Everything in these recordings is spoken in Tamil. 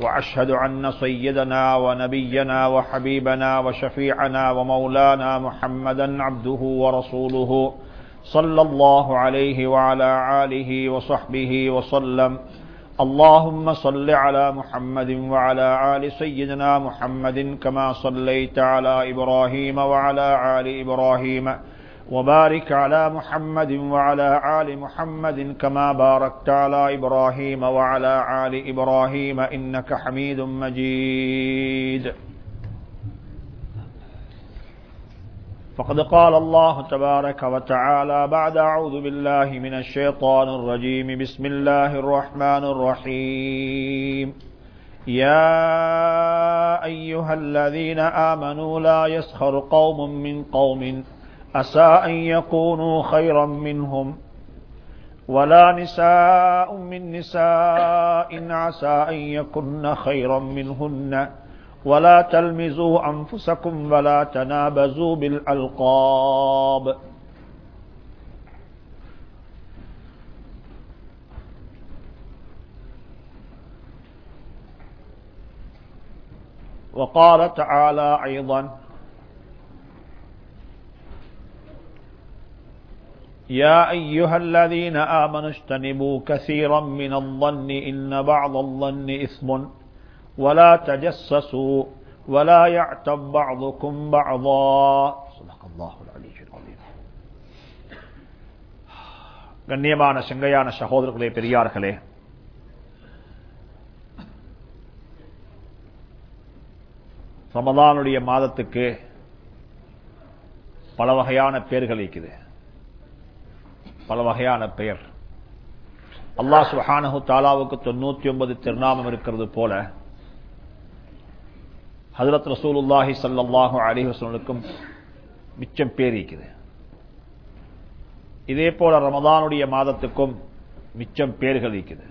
وأشهد أن سيدنا ونبينا وحبيبنا وشفيعنا ومولانا محمدا عبده ورسوله صلى الله عليه وعلى آله وصحبه وسلم. اللهم صل على محمد وعلى آل سيدنا محمد كما صليت على إبراهيم وعلى آل إبراهيم. وبارك على محمد وعلى آل محمد كما باركت على إبراهيم وعلى آل إبراهيم إنك حميد مجيد. فقد قال الله تبارك وتعالى بعد أعوذ بالله من الشيطان الرجيم بسم الله الرحمن الرحيم. يا أيها الذين آمنوا لا يسخر قوم من قوم عسى أن يكونوا خيرا منهم. ولا نساء من نساء عسى أن يكن خيرا منهن. ولا تلمزوا أنفسكم ولا تنابزوا بالألقاب. وقال تعالى أيضا يا أيها الذين آمنوا اجتنبوا كثيرا من الظن إن بعض الظن إثم ولا تجسسوا ولا يعتب بعضكم بعضا صدق الله العلي العظيم கண்ணியமான செங்கையான சகோதரர்களே பெரியார்களே ரமதானுடைய மாதத்துக்கு பல வகையான பெயர்கள் இருக்குது பல வகையான பெயர். அல்லாஹ் சுஹானஹு தாலாவுக்கு தொண்ணூத்தி ஒன்பது திருநாமம் இருக்கிறது போல ஹசரத் ரசூலுல்லாஹி சல்லாஹு அலிஹசனுக்கும் மிச்சம் பேர் இருக்குது. இதே போல ரமதானுடைய மாதத்துக்கும் மிச்சம் பேர்கள் இருக்குது.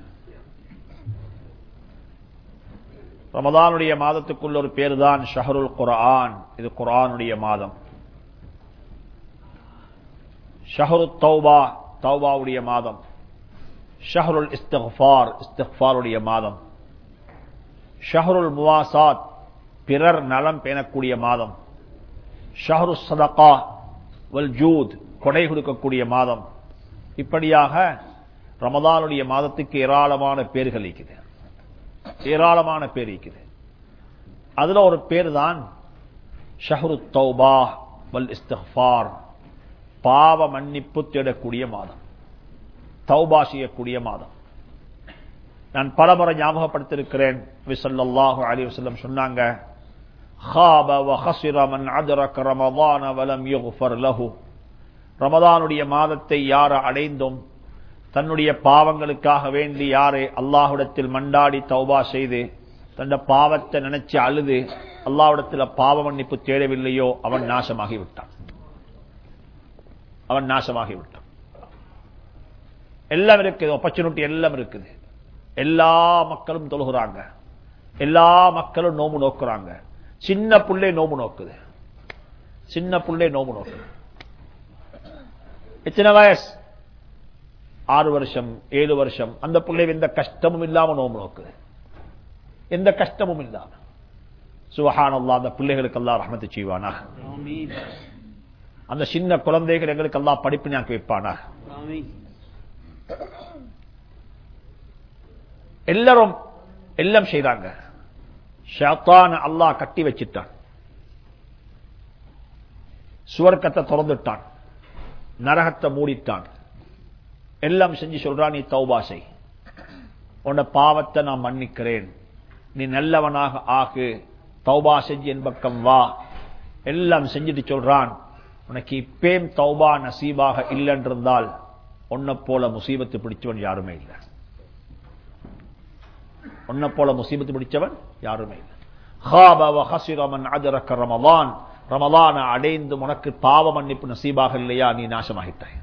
ரமதானுடைய மாதத்துக்குள்ள ஒரு பேர் தான் ஷஹருல் குரான் இது குரானுடைய மாதம். ஷஹரு தௌபா தௌபாவுடைய மாதம். ஷஹருல் இஸ்தஃபார் இஸ்தஃபாருடைய மாதம். ஷஹருல் முவாசாத் பிறர் நலம் பேணக்கூடிய மாதம். ஷஹரு சதகா வல் ஜூத் கொடை கொடுக்கக்கூடிய மாதம். இப்படியாக ரமதானுடைய மாதத்துக்கு ஏராளமான பேர்கள் இருக்குது. ஏராளமான பேர் இருக்குது. அதுல ஒரு பேர் தான் ஷஹரு தௌபா வல் இஸ்தஃபார் பாவ மன்னிப்பு தேடக்கூடிய மாதம். தௌபா செய்யக்கூடிய மாதம். நான் பலமுறை ஞாபகப்படுத்திருக்கிறேன் விசல்லாஹு அலி வசல்லம் சொன்னாங்க ரமதானுடைய மாதத்தை யார் அடைந்தும் தன்னுடைய பாவங்களுக்காக வேண்டி யாரை அல்லாஹுடத்தில் மண்டாடி தௌபா செய்து தன் பாவத்தை நினைச்சு அழுது அல்லாஹுடத்தில் பாவ மன்னிப்பு தேடவில்லையோ அவன் நாசமாகிவிட்டான். அவன் நாசமாகி விட்டான் எல்லாம் இருக்குது ஆப்பர்ச்சுனிட்டி எல்லாம் இருக்குது. எல்லா மக்களும் தொழுகிறாங்க. எல்லா மக்களும் நோம்பு நோக்குறாங்க. சின்ன புள்ளை நோம்பு நோக்குது. சின்ன புள்ளை நோம்பு நோக்குது. எத்தனை வயசு? ஆறு வருஷம் ஏழு வருஷம். அந்த பிள்ளை எந்த கஷ்டமும் இல்லாம நோம்பு நோக்குது. எந்த கஷ்டமும் இல்லாம. சுபஹானல்லா அந்த பிள்ளைகளுக்கு எல்லாம் ரஹமத்து செய்வானா அந்த சின்ன குழந்தைகள் எங்களுக்கு எல்லாம் படிப்பு ஞாக்கி வைப்பானா எல்லாரும் எல்லாம் செய்தாங்க. ஷாத்தான் அல்லாஹ் கட்டி வச்சிட்டான். சுவர்க்கத்தை திறந்துட்டான். நரகத்தை மூடிட்டான். எல்லாம் செஞ்சு சொல்றான் நீ தௌபாசை உன்ன பாவத்தை நான் மன்னிக்கிறேன். நீ நல்லவனாக ஆகு. தௌபா செஞ்சு என் பக்கம் வா. எல்லாம் செஞ்சுட்டு சொல்றான். உனக்கு இப்பேம் தௌபா நசீபாக இல்லைன்றிருந்தால் ஒன்ன போல முசீபத்து பிடிச்சவன் யாருமே இல்லை. ஒன்ன போல முசீபத்து பிடிச்சவன் யாருமே இல்லை. ரமலான். ரமலான அடைந்து உனக்கு பாவ மன்னிப்பு நசீபாக இல்லையா நீ நாசமாகிட்டாய்.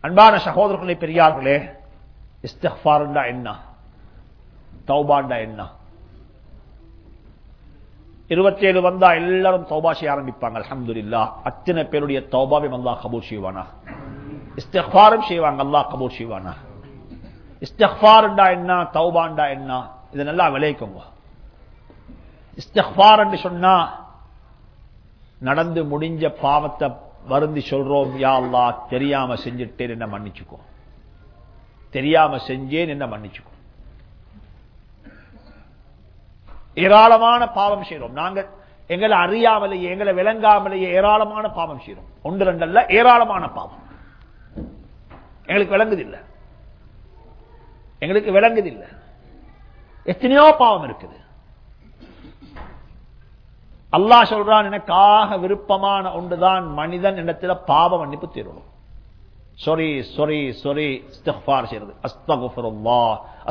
அன்பான சகோதரர்களை பெரியார்களே இஸ்தஃபார்னா என்ன தௌபாண்டா என்ன? இருபத்தேழு வந்தா எல்லாரும் தௌபா செய்ய ஆரம்பிப்பாங்க அல்ஹம்துலில்லா. அத்தனை பேருடைய தௌபாவை அல்லா கபூர் செய்வானா? இஸ்திஃபாரும் செய்வாங்க அல்லா கபூர் செய்வானா? இஸ்திஃபார்டா என்ன? தௌபாண்டா என்ன? இதை நல்லா விளைவிக்கோங்க இஸ்திஃபார் என்று சொன்னா நடந்து முடிஞ்ச பாவத்தை வருந்தி சொல்றோம் யா அல்லா தெரியாம செஞ்சுட்டேன் என்ன மன்னிச்சுக்கோ. தெரியாம செஞ்சேன் என்ன மன்னிச்சுக்கோ. ஏராளமான பாவம் செய்யறோம் நாங்க எங்களை அறியாமலேயே எங்களை விளங்காமலேயே ஏராளமான பாவம் செய்யறோம் ஒன்று ரெண்டு அல்ல ஏராளமான பாவம். எங்களுக்கு விளங்குதில்லை. எங்களுக்கு விளங்குதில்லை. எத்தனையோ பாவம் இருக்குது. அல்லாஹ் சொல்றான் எனக்காக விருப்பமான ஒன்றுதான் மனிதன் இடத்துல பாவ மன்னிப்பு தீரணும். சொரி சொரி சொரி இஸ்திஃபார் செய்யறது அஸ்தகுஃபிருல்லா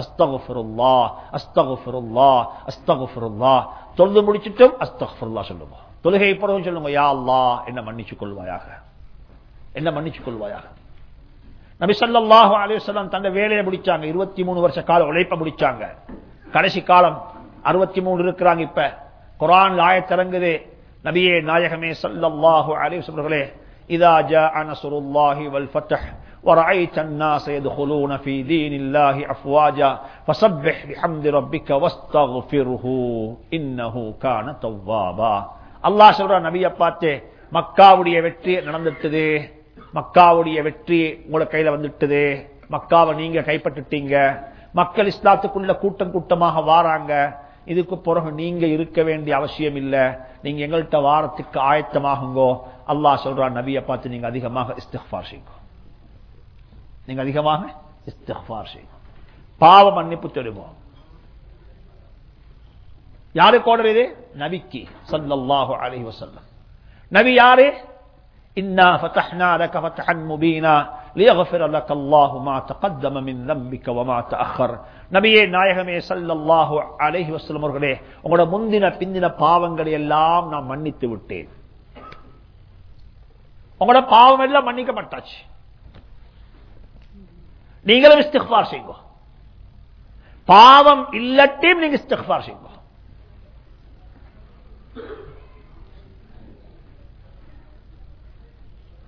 அஸ்தகுஃபிருல்லா அஸ்தகுஃபிருல்லா அஸ்தகுஃபிருல்லா தொழுது முடிச்சிட்டும் அஸ்தகுஃபிருல்லா சொல்லுங்க தொழுகை பிறகு சொல்லுங்க யா அல்லா என்ன மன்னிச்சு கொள்வாயாக என்ன மன்னிச்சு கொள்வாயாக நபி ஸல்லல்லாஹு அலைஹி வேலையை முடிச்சாங்க 23 வருஷ கால உழைப்ப முடிச்சாங்க கடைசி காலம் 63 இருக்கிறாங்க இப்ப குரான் ஆயத்திறங்குது நபியே நாயகமே சல்லாஹு அலைஹி வஸல்லம் இதா ஜாஅ நஸ்ருல்லாஹி வல் ஃபத்ஹ் ورأيت الناس يدخلون في دين الله أفواجا فسبح بحمد ربك واستغفره إنه كان توابا الله சொல்ற நபியை பார்த்து மக்காவுடைய வெற்றி நடந்துட்டது மக்காவுடைய வெற்றி உங்களோட கையில வந்துட்டது மக்காவை நீங்க கைப்பற்றிட்டீங்க மக்கள் இஸ்லாத்துக்குள்ள கூட்டம் கூட்டமாக வாராங்க இதுக்கு பிறகு நீங்க இருக்க வேண்டிய அவசியம் இல்ல நீங்க எங்கள்கிட்ட வாரத்துக்கு ஆயத்தமாகுங்கோ அல்லாஹ் சொல்றான் நபியை பார்த்து நீங்க அதிகமாக இஸ்திஃபார் செய்யுங்க நீங்க அதிகமாக இஸ்திஃபார் செய்யுங்க பாவ மன்னிப்பு தெரியும் யாருக்கு ஓடுறது இது நபிக்கு சல்லல்லாஹு அலைஹி வஸல்லம் நபி யாரு إنا فتحنا لك فتحا مبينا ليغفر لك الله ما تقدم من ذنبك وما تأخر நபியே நாயகமே சல்லல்லாஹு அலைஹி வஸல்லம் அவர்களே உங்களோட முந்தின பிந்தின பாவங்களை எல்லாம் நான் மன்னித்து விட்டேன் உங்களோட பாவம் எல்லாம் மன்னிக்கப்பட்டாச்சு. நீங்களும் இஸ்திஃபார் செய்யுங்க. பாவம் இல்லட்டையும் நீங்க இஸ்திஃபார் செய்யுங்க.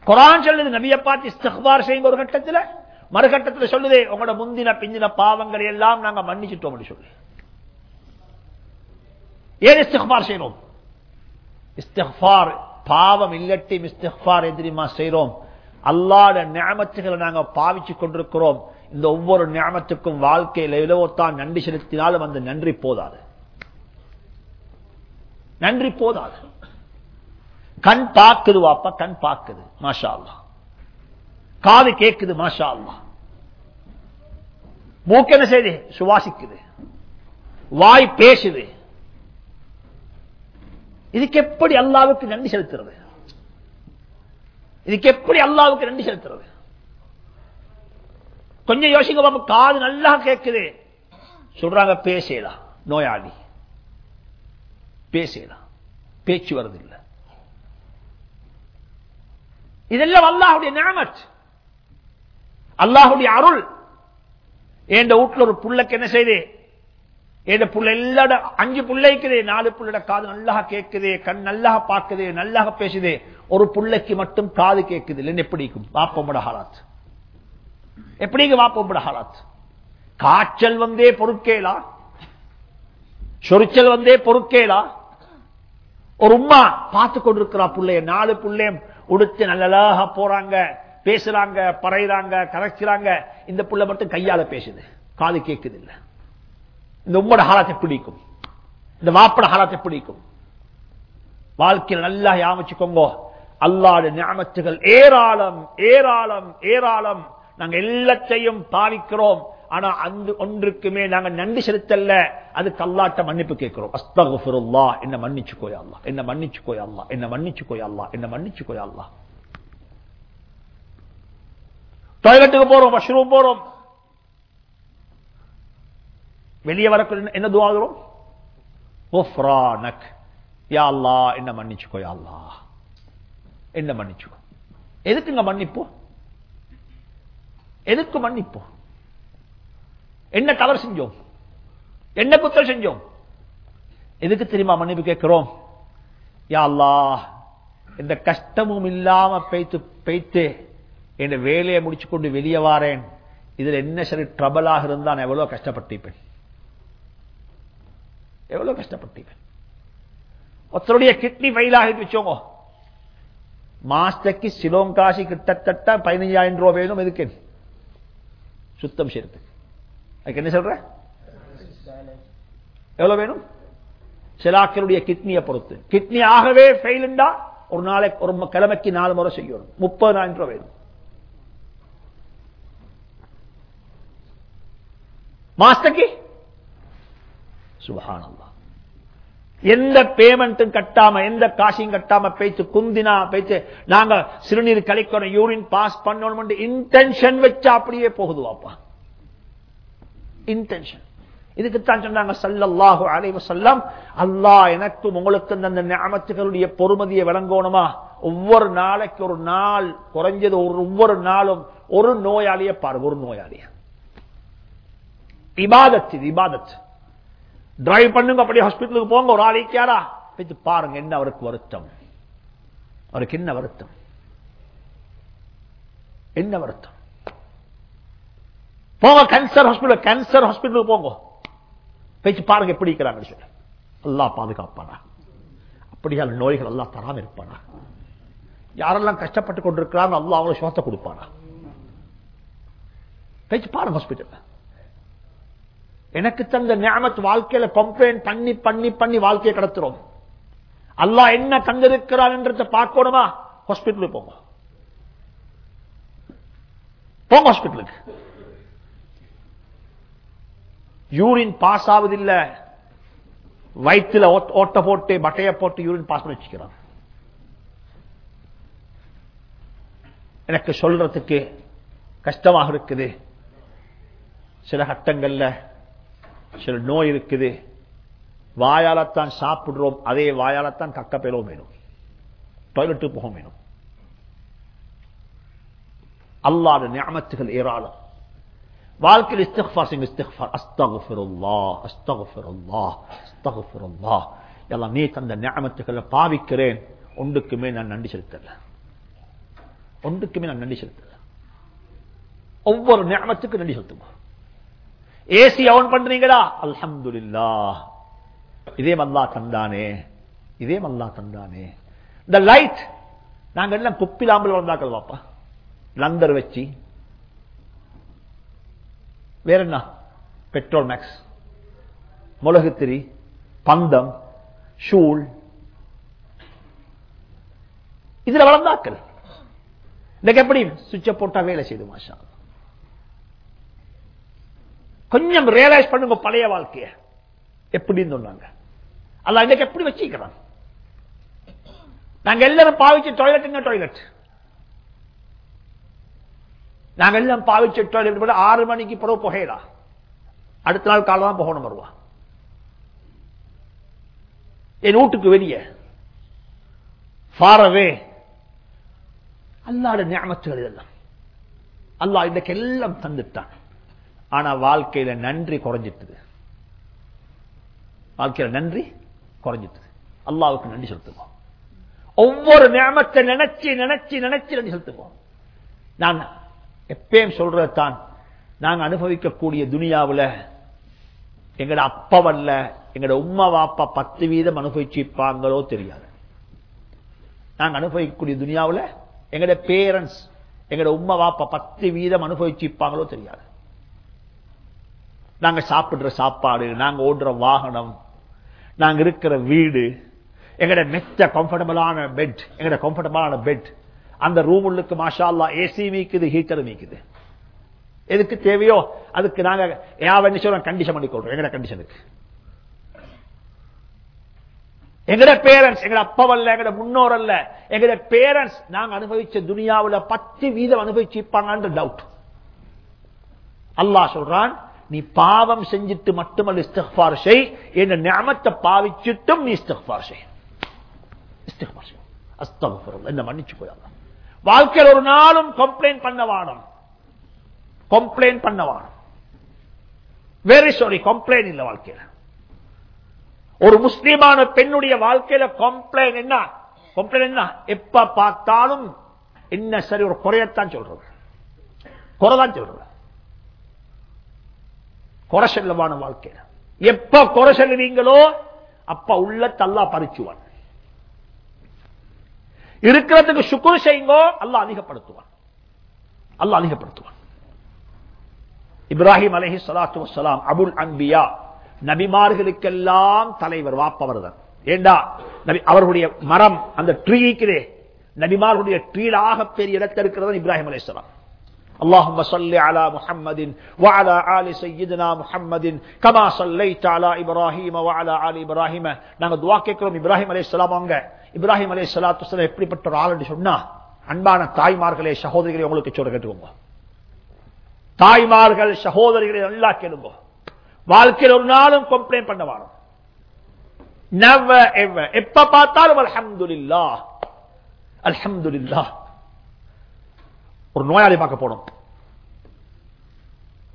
குரான் சொல்லுது நபியை பார்த்து இஸ்திஃபார் செய்யுங்க ஒரு கட்டத்தில். மறுகட்டத்தில் சொல்லுதே உங்களோட முந்தின பிந்தின பாவங்களை எல்லாம் நாங்க மன்னிச்சுட்டோம் அப்படி சொல்லி. ஏன் இஸ்திஃபார் செய்யணும்? இஸ்திஃபார் பாவம் இல்லட்டி மிஸ்திஃபார் எதிரிமா செய்கிறோம் அல்லாட நியமத்துகளை நாங்க பாவிச்சு கொண்டிருக்கிறோம். இந்த ஒவ்வொரு நியமத்துக்கும் வாழ்க்கையில் எவ்வளவுத்தான் நன்றி செலுத்தினாலும் அந்த நன்றி போதாது. நன்றி போதாது. கண் பார்க்குது வாப்பா கண் பார்க்குது. மாஷா அல்லா காது கேட்குது மாஷா அல்லா மூக்கு என்ன செய்யுது? சுவாசிக்குது. வாய் பேசுது. இதுக்கு எப்படி அல்லாவுக்கு நன்றி செலுத்துறது? இதுக்கு எப்படி அல்லாவுக்கு நன்றி செலுத்துறது? கொஞ்சம் யோசிங்க பாப்பா காது நல்லா கேட்குது சொல்றாங்க பேசலாம் நோயாளி. பேசலாம் பேச்சு வருதில்லை இதெல்லாம் அல்லாஹுடைய நியமத். அல்லாஹுடைய அருள். என் வீட்டில் ஒரு புள்ளக்கு என்ன செய்தேன் என் புள்ள எல்லாட அஞ்சு பிள்ளைக்குதே நாலு புள்ளட காது நல்லா கேட்குதே கண் நல்லா பார்க்குது நல்லா பேசுதே ஒரு புள்ளைக்கு மட்டும் காது கேட்குது இல்லைன்னு எப்படிக்கும் வாப்போட ஹாலாத். எப்படிங்க வாப்போட ஹாலாத்? காய்ச்சல் வந்தே பொறுக்கேலா? சொரிச்சல் வந்தே பொறுக்கேலா? ஒரு உமா பார்த்து கொண்டிருக்கிறா புள்ளைய நாலு பிள்ளையும் உடுத்து நல்லதாக போறாங்க பேசுறாங்க பறையிறாங்க கரைக்கிறாங்க இந்த புள்ள மட்டும் கையால பேசுது காது கேட்குது இல்ல. இந்த உம்மோட ஹாலத்தை பிடிக்கும் இந்த மாப்பிட ஹாலத்தை பிடிக்கும் வாழ்க்கையில் நல்லா யாமிச்சுக்கோங்க. அல்லாட ஞாபகத்துகள் ஏராளம் ஏராளம் ஏராளம். நாங்க எல்லாத்தையும் பாவிக்கிறோம். ஆனா அந்த ஒன்றுக்குமே நாங்க நன்றி செலுத்தல்ல அதுக்கு அல்லாட்ட மன்னிப்பு கேட்கிறோம். அஸ்தகுல்லா என்ன மன்னிச்சு கோயல்லா என்ன மன்னிச்சு கோயல்லா என்ன மன்னிச்சு கோயல்லா என்ன மன்னிச்சு கோயல்லா டாய்லெட்டுக்கு போறோம் வாஷ்ரூம் போறோம். வெளியே வர என்ன துவாகிறோம் ஒஃப்ரானக் என்ன மன்னிச்சுக்கோ யாழ்லா என்ன மன்னிச்சுக்கோ. எதுக்குங்க மன்னிப்போம் எதுக்கு மன்னிப்போம் என்ன தவறு செஞ்சோம்? என்ன குத்தல் செஞ்சோம்? எதுக்கு தெரியுமா மன்னிப்பு கேட்கிறோம்? யா அல்லா இந்த கஷ்டமும் இல்லாம பெய்த்து பெய்த்து என் வேலையை முடிச்சு கொண்டு வெளியே வாரேன். இதுல என்ன சரி ட்ரபலாக இருந்தா நான் எவ்வளவு கஷ்டப்பட்டிருப்பேன்? எவ்வளவு கஷ்டப்பட்டிருப்பேன் ஒருத்தருடைய கிட்னி ஃபெயில் ஆகிட்டு வச்சோங்க மாஸ்டருக்கு சிலோங்காசி கிட்டத்தட்ட பதினஞ்சாயிரம் ரூபாய் வேணும் எதுக்கு? சுத்தம் செய்யறது அதுக்கு என்ன சொல்ற? எவ்வளவு வேணும்? சிலாக்களுடைய கிட்னியை பொறுத்து. கிட்னி ஆகவே ஃபெயிலுண்டா ஒரு நாளைக்கு ஒரு கிழமைக்கு நாலு முறை செய்யணும். முப்பதாயிரம் ரூபாய் வேணும். மாஸ்டருக்கு? சுபஹானல்லா எந்த பேமெண்ட்டும் கட்டாம எந்த காசையும் கட்டாம பேச்சு குந்தினா பேச்சு நாங்க சிறுநீர் கழிக்கணும் யூரின் பாஸ் பண்ணணும் இன்டென்ஷன் வச்சா அப்படியே போகுது வாப்பா இன்டென்ஷன் இதுக்குத்தான் சொன்னாங்க சல்லல்லாஹு அலைவ வஸல்லம் அல்லாஹ் எனக்கும் உங்களுக்கும் அந்த நியமத்துகளுடைய பொறுமதியை விளங்கணுமா ஒவ்வொரு நாளைக்கு ஒரு நாள் குறைஞ்சது ஒரு ஒவ்வொரு நாளும் ஒரு நோயாளிய பாருங்க ஒரு நோயாளிய. இபாதத் இது டிரைவ் பண்ணுங்க அப்படி ஹாஸ்பிட்டலுக்கு போங்க ஒரு ஆளிக்காரா வச்சு பாருங்க என்ன அவருக்கு வருத்தம். அவருக்கு என்ன வருத்தம்? என்ன வருத்தம்? போங்க கேன்சர் ஹாஸ்பிட்டல் கேன்சர் ஹாஸ்பிட்டலுக்கு போங்க. வச்சு பாருங்க எப்படி இருக்கிறாங்க சொல்ல. எல்லாம் பாதுகாப்பானா? அப்படியால் நோய்கள் எல்லாம் தராம இருப்பானா? யாரெல்லாம் கஷ்டப்பட்டு கொண்டிருக்கிறாங்க அல்லா அவங்களை சுவாசத்தை கொடுப்பானா? பேச்சு பாருங்க ஹாஸ்பிட்டல் எனக்கு தந்த ஞாபகத் வாழ்க்கையில கம்ப்ளைண்ட் பண்ணி பண்ணி பண்ணி வாழ்க்கையை கடத்துறோம். அல்லாஹ் என்ன தந்திருக்கிறான் என்றத பார்க்கணுமா? ஹாஸ்பிட்டலுக்கு போங்க. போங்க ஹாஸ்பிட்டலுக்கு யூரின் பாஸ் ஆவதில்ல. வயிற்றுல ஓட்ட போட்டு பட்டைய போட்டு யூரின் பாஸ் பண்ணி வச்சுக்கிறான். எனக்கு சொல்றதுக்கு கஷ்டமாக இருக்குது. சில கட்டங்கள்ல சில நோய் இருக்குது. வாயாலத்தான் சாப்பிடுறோம். அதே வாயாலத்தான் கக்க பெறவும் வேணும் டாய்லெட்டு போக வேணும் அல்லாத ஞாபகத்துகள் ஏராளம். வாழ்க்கையில் இஸ்திஃபார் அஸ்தகுஃபிருல்லா அஸ்தகுஃபிருல்லா அஸ்தகுஃபிருல்லா எல்லாம் நீ தந்த ஞாபகத்துக்களை பாவிக்கிறேன். ஒன்றுக்குமே நான் நன்றி செலுத்தல. ஒன்றுக்குமே நான் நன்றி செலுத்தல. ஒவ்வொரு ஞாபகத்துக்கும் நன்றி செலுத்துவோம். ஏசி அவன் பண்றீங்களா? அல்ஹம்துல்லா இதே மல்லா தந்தானே. இதே மல்லா தந்தானே. இந்த லைட் நாங்க எல்லாம் குப்பிலாம்பல் வளர்ந்தாக்கள் பாப்பா லந்தர் வச்சு. வேற என்ன? பெட்ரோல் மேக்ஸ் முளகுத்திரி பந்தம் ஷூல். இதுல வளர்ந்தாக்கள். இன்னைக்கு எப்படி? சுவிட்ச போட்டா வேலை செய்து மாஷா கொஞ்சம் ரியலைஸ் பண்ணுங்க பழைய வாழ்க்கைய. எப்படின்னு சொன்னாங்க. அல்ல இன்னைக்கு எப்படி வச்சுக்கிறான் நாங்க எல்லாரும் பாவிச்ச டாய்லெட் டாய்லெட் நாங்க எல்லாம் பாவிச்ச டாய்லெட் ஆறு மணிக்கு பிறகு புகையலாம் அடுத்த நாள் காலம் தான் போகணும் வருவா. என் வீட்டுக்கு வெளியே. ஃபாரவே அல்லாட ஞாபகத்துகள் இதெல்லாம். அல்லா இன்னைக்கு எல்லாம் தந்துட்டான். ஆனா வாழ்க்கையில நன்றி குறைஞ்சிட்டது. வாழ்க்கையில நன்றி குறைஞ்சிட்டது. அல்லாவுக்கு நன்றி செலுத்துவோம் ஒவ்வொரு நேமத்தை நினைச்சு நினைச்சு நினைச்சு நன்றி செலுத்துவோம் நான் எப்பயும் சொல்றதான் நாங்க அனுபவிக்கக்கூடிய துனியாவில் எங்கட அப்பவல்ல எங்கட உம்மா வாப்பா பத்து வீதம் அனுபவிச்சிருப்பாங்களோ தெரியாது. நாங்க அனுபவிக்கக்கூடிய துனியாவில் எங்கட பேரண்ட்ஸ் எங்கட உம்மா வாப்பா பத்து வீதம் அனுபவிச்சிருப்பாங்களோ தெரியாது. நாங்க சாப்பிடுற சாப்பாடு நாங்க ஓடுற வாகனம் நாங்க இருக்கிற வீடு எங்கட மெத்த கம்ஃபர்டபுளான பெட் எங்கட கம்ஃபர்டபுளான பெட் அந்த ரூமுள்ளுக்கு உள்ளுக்கு மாஷால்லா ஏசி வீக்குது ஹீட்டர் வீக்குது. எதுக்கு தேவையோ அதுக்கு நாங்க யாவன்னு சொல்ல கண்டிஷன் பண்ணி கொள்றோம் எங்கட கண்டிஷனுக்கு எங்கட பேரண்ட்ஸ் எங்கட அப்பாவல்ல எங்கட முன்னோர் அல்ல எங்கட பேரண்ட்ஸ் நாங்க அனுபவிச்ச துனியாவில் பத்து வீதம் அனுபவிச்சிருப்பாங்கன்ற டவுட் அல்லாஹ் சொல்றான் நீ பாவம் செஞ்சிட்டு மட்டுமல்ல இஸ்திஃபார் செய். என்ற ஞாபத்தை பாவிச்சிட்டும் நீ இஸ்திஃபார் செய். இஸ்திஃபார் செய். என்ன மன்னிச்சு போய் வாழ்க்கையில் ஒரு நாளும் கம்ப்ளைண்ட் பண்ண வானம். கம்ப்ளைண்ட் பண்ண வானம். வெரி சாரி கம்ப்ளைண்ட் இல்லை வாழ்க்கையில. ஒரு முஸ்லீமான பெண்ணுடைய வாழ்க்கையில கம்ப்ளைண்ட் என்ன? கம்ப்ளைண்ட் என்ன? எப்ப பார்த்தாலும் என்ன சரி ஒரு குறையத்தான் சொல்றது. குறைதான் சொல்றது. குறை செல்லவான வாழ்க்கையில எப்ப குறை செல்லுவீங்களோ அப்ப உள்ள தல்லா பறிச்சுவான். இருக்கிறதுக்கு சுக்குர் செய்யுங்கோ அல்லாஹ் அதிகப்படுத்துவான். அல்லாஹ் அதிகப்படுத்துவான். இப்ராஹிம் அலஹி சலாத்து வசலாம் அபுல் அன்பியா நபிமார்களுக்கெல்லாம் தலைவர் வாப்பவர் தான் ஏண்டா? நபி அவர்களுடைய மரம் அந்த ட்ரீக்கிறே நபிமார்களுடைய ட்ரீலாக பெரிய இடத்தில் இருக்கிறது இப்ராஹிம் சலாம் اللهم صل على محمد وعلى آل سيدنا محمد كما صليت على إبراهيم وعلى آل إبراهيم நாங்க துவா கேட்கிறோம் இப்ராஹிம் அலைஹிஸ்ஸலாம் அவங்க இப்ராஹிம் அலைஹிஸ்ஸலாத்து வஸலாம் எப்படிப்பட்ட ஒரு ஆள் என்று சொன்னா அன்பான தாய்மார்களே சகோதரிகளே உங்களுக்கு சொல்ல கேட்டுக்கோங்க தாய்மார்கள் சகோதரிகளை நல்லா கேளுங்க வாழ்க்கையில் ஒரு நாளும் கம்ப்ளைண்ட் பண்ண வாரம் எப்ப பார்த்தாலும் அல்ஹம்துலில்லா அல்ஹம்துலில்லா ஒரு நோயாளி பார்க்க போனோம்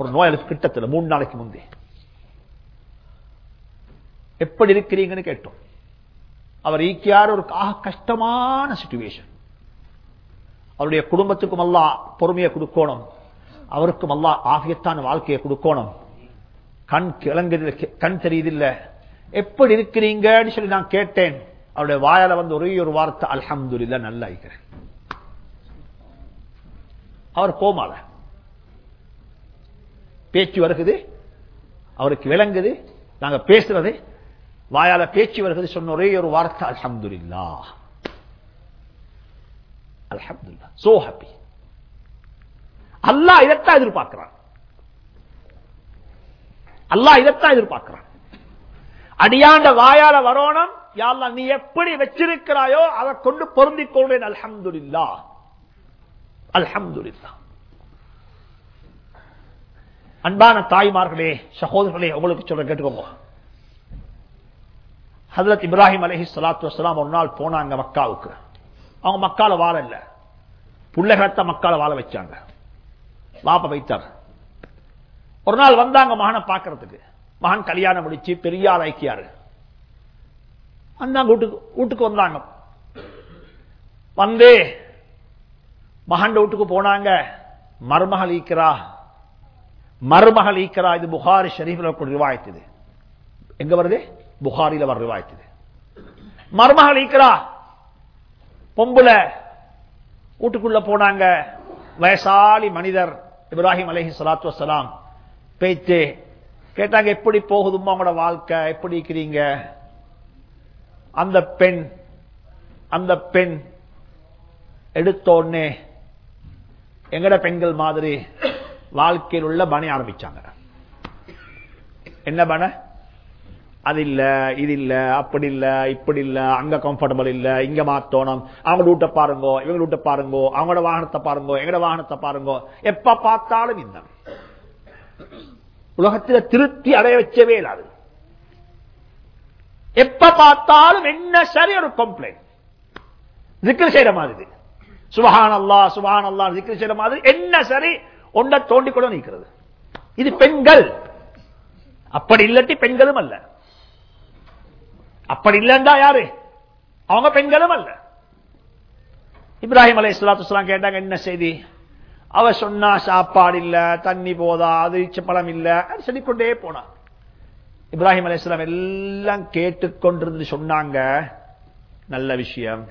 ஒரு நோயாளி கிட்டத்தில் மூணு நாளைக்கு முந்தைய எப்படி இருக்கிறீங்கன்னு கேட்டோம். அவர் ஈக்கியார் ஒரு கஷ்டமான சுச்சுவேஷன் அவருடைய குடும்பத்துக்கும் அல்லா பொறுமையை கொடுக்கணும். அவருக்கும் அல்லா ஆகியத்தான வாழ்க்கையை கொடுக்கணும். கண் கிளங்குது கண் தெரியுதில்லை. எப்படி இருக்கிறீங்கன்னு சொல்லி நான் கேட்டேன். அவருடைய வாயால வந்து ஒரே ஒரு வார்த்தை அல்ஹம்துலில்லா நல்லா இருக்கிறேன். அவர் கோமால பேச்சு வருகுது அவருக்கு விளங்குது நாங்க பேசுறது வாயால பேச்சு வருகிறது சொன்ன ஒரே ஒரு வார்த்தை அல்ஹம்துலில்லா அல்ஹம்துலில்லா சோ ஹாப்பி அல்லாஹ் இதைத்தான் எதிர்பார்க்கிறான். அல்லாஹ் இதைத்தான் எதிர்பார்க்கிறான். அடியாண்ட வாயால வரோணம் யாழ்லா நீ எப்படி வச்சிருக்கிறாயோ அதை கொண்டு பொருந்திக் கொள்வேன் அல்ஹம்துலில்லா அல்ஹம்துலில்லா அன்பான தாய்மார்களே சகோதரர்களே உங்களுக்கு சொல்ல கேட்டுக்கோங்க. ஹசரத் இப்ராஹிம் அலஹி சலாத்து வசலாம் ஒரு நாள் போனாங்க மக்காவுக்கு. அவங்க மக்கால வாழ இல்ல. பிள்ளைகளத்த மக்கால வாழ வச்சாங்க. வாப்ப வைத்தார். ஒரு நாள் வந்தாங்க மகனை பார்க்கறதுக்கு. மகன் கல்யாணம் முடிச்சு பெரிய ஆள் ஐக்கியாரு அந்த வீட்டுக்கு வீட்டுக்கு வந்தாங்க. வந்து மகண்ட வீட்டுக்கு போனாங்க. மருமகள் ஈக்கிறா. மருமகள் ஈக்கிறா. இது புகாரி ஷெரீஃபில் ரிவாயத்து எங்க வருது? புகாரில வர ரிவாயத்து மருமகள் ஈக்கிறா. பொம்புல வீட்டுக்குள்ள போனாங்க. வயசாலி மனிதர் இப்ராஹிம் அலஹி சலாத்து வசலாம் பேச்சு கேட்டாங்க எப்படி போகுதுமா உங்களோட வாழ்க்கை? எப்படி இருக்கிறீங்க? அந்த பெண் அந்த பெண் எடுத்தோடனே எங்கட பெண்கள் மாதிரி வாழ்க்கையில் உள்ள பணி ஆரம்பிச்சாங்க. என்ன பண? அது இல்ல இது இல்ல அப்படி இல்ல இப்படி இல்ல அங்க கம்ஃபர்டபுள் இல்ல இங்க மாத்தோணும். அவங்க வீட்ட பாருங்க இவங்க வீட்ட பாருங்க அவங்களோட வாகனத்தை பாருங்க எங்கட வாகனத்தை பாருங்க. எப்ப பார்த்தாலும் இந்த. உலகத்தில் திருப்தி அடைய வச்சவே இல்லாது எப்ப பார்த்தாலும் என்ன சரி ஒரு கம்ப்ளைண்ட் ஜிக்கர் செய்யற மாதிரி சுபஹான் அல்லா சுபஹான் அல்லா சிக்கிரி செய்யற மாதிரி என்ன சரி ஒன்றை தோண்டி கூட நிற்கிறது. இது பெண்கள். அப்படி இல்லட்டி பெண்களும் அல்ல. அப்படி இல்லைண்டா யாரு? அவங்க பெண்களும் அல்ல. இப்ராஹிம் அலை இஸ்லாத்து கேட்டாங்க என்ன செய்தி? அவ சொன்னா சாப்பாடு இல்ல தண்ணி போதா அது பழம் இல்ல. சொல்லிக்கொண்டே போனா. இப்ராஹிம் அலை இஸ்லாம் எல்லாம் கேட்டுக்கொண்டிருந்து சொன்னாங்க நல்ல விஷயம்.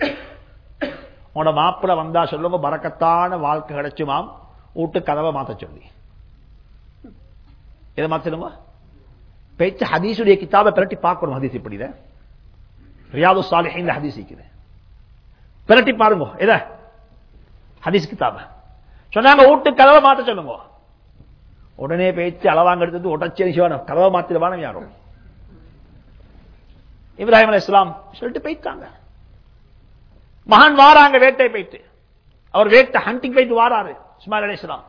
உன்னோட மாப்பிள்ள வந்தா சொல்லுங்க பறக்கத்தான வாழ்க்கை கிடைச்சுமாம். வீட்டு கதவை மாத்த சொல்லி. எதை மாத்திடுங்க பேச்சு ஹதீசுடைய கிதாபை பிரட்டி பார்க்கணும் ஹதீஸ் இப்படி ரியாது சாலிஹின் ஹதீஸ் இருக்குது. பிரட்டி பாருங்க எத ஹதீஸ் கிதாப சொன்னாங்க வீட்டு கதவை மாத்த சொல்லுங்க. உடனே பேச்சு அளவாங்க எடுத்தது உடச்சேரி சிவானம் கதவை மாத்திடுவான யாரும். இப்ராஹிம் அலி இஸ்லாம் சொல்லிட்டு போயிட்டாங்க. மகான் வாராங்க வேட்டை போயிட்டு. அவர் வேட்டை ஹண்டிங் போயிட்டு வாராரு சுமார் அலேஸ்லாம்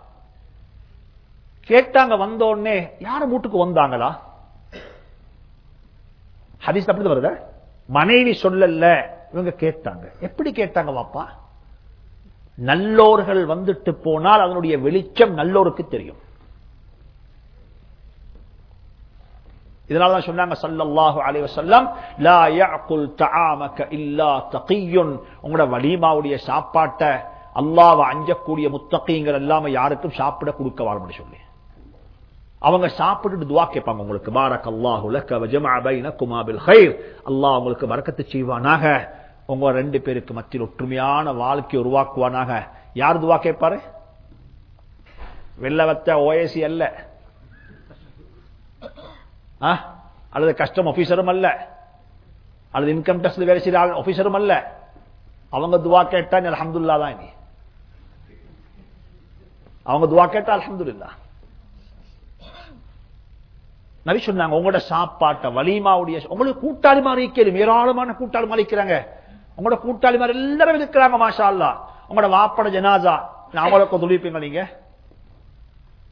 கேட்டாங்க வந்த உடனே யார் வீட்டுக்கு வந்தாங்களா? ஹதீஸ் அப்படி வருத? மனைவி சொல்லல. இவங்க கேட்டாங்க. எப்படி கேட்டாங்க வாப்பா நல்லோர்கள் வந்துட்டு போனால் அதனுடைய வெளிச்சம் நல்லோருக்கு தெரியும். இதனால தான் சொன்னாங்க சல்லல்லாஹு அலைய வசல்லம் லா யாக்குல் தஆமக இல்லா தகியுன். உங்களோட வலிமாவுடைய சாப்பாட்டை அல்லாவை அஞ்சக்கூடிய முத்தகைங்கள் எல்லாம யாருக்கும் சாப்பிட கொடுக்க வரணும்னு சொல்லி. அவங்க சாப்பிட்டுட்டு துவா கேட்பாங்க உங்களுக்கு. பாரக் அல்லாஹுலக்குமாபில் ஹைர் அல்லாஹ் உங்களுக்கு வரக்கத்து செய்வானாக. உங்க ரெண்டு பேருக்கு மத்தியில் ஒற்றுமையான வாழ்க்கை உருவாக்குவானாக. யார் துவா கேட்பாரு? வெள்ள வத்த ஓஎசி அல்ல. அல்லது கஸ்டம் ஆபீசரும் அல்ல. அல்லது இன்கம் டேக்ஸ் வேலை செய்யற ஆபீசரும் அல்ல. அவங்க துவா கேட்டா நீ அல்ஹம்துலில்லாஹ் தான் நீ. அவங்க துவா கேட்டா அலமதுல்லா நபி சொன்னாங்க உங்களோட சாப்பாட்டை வலிமாவுடைய உங்களுக்கு கூட்டாளி மாதிரி இருக்கிறது ஏராளமான கூட்டாளி மாதிரி இருக்கிறாங்க. உங்களோட கூட்டாளி மாதிரி எல்லாரும் இருக்கிறாங்க மாஷா அல்லா உங்களோட வாப்பட ஜனாசா அவங்களுக்கு துளிப்பீங்க நீங்க.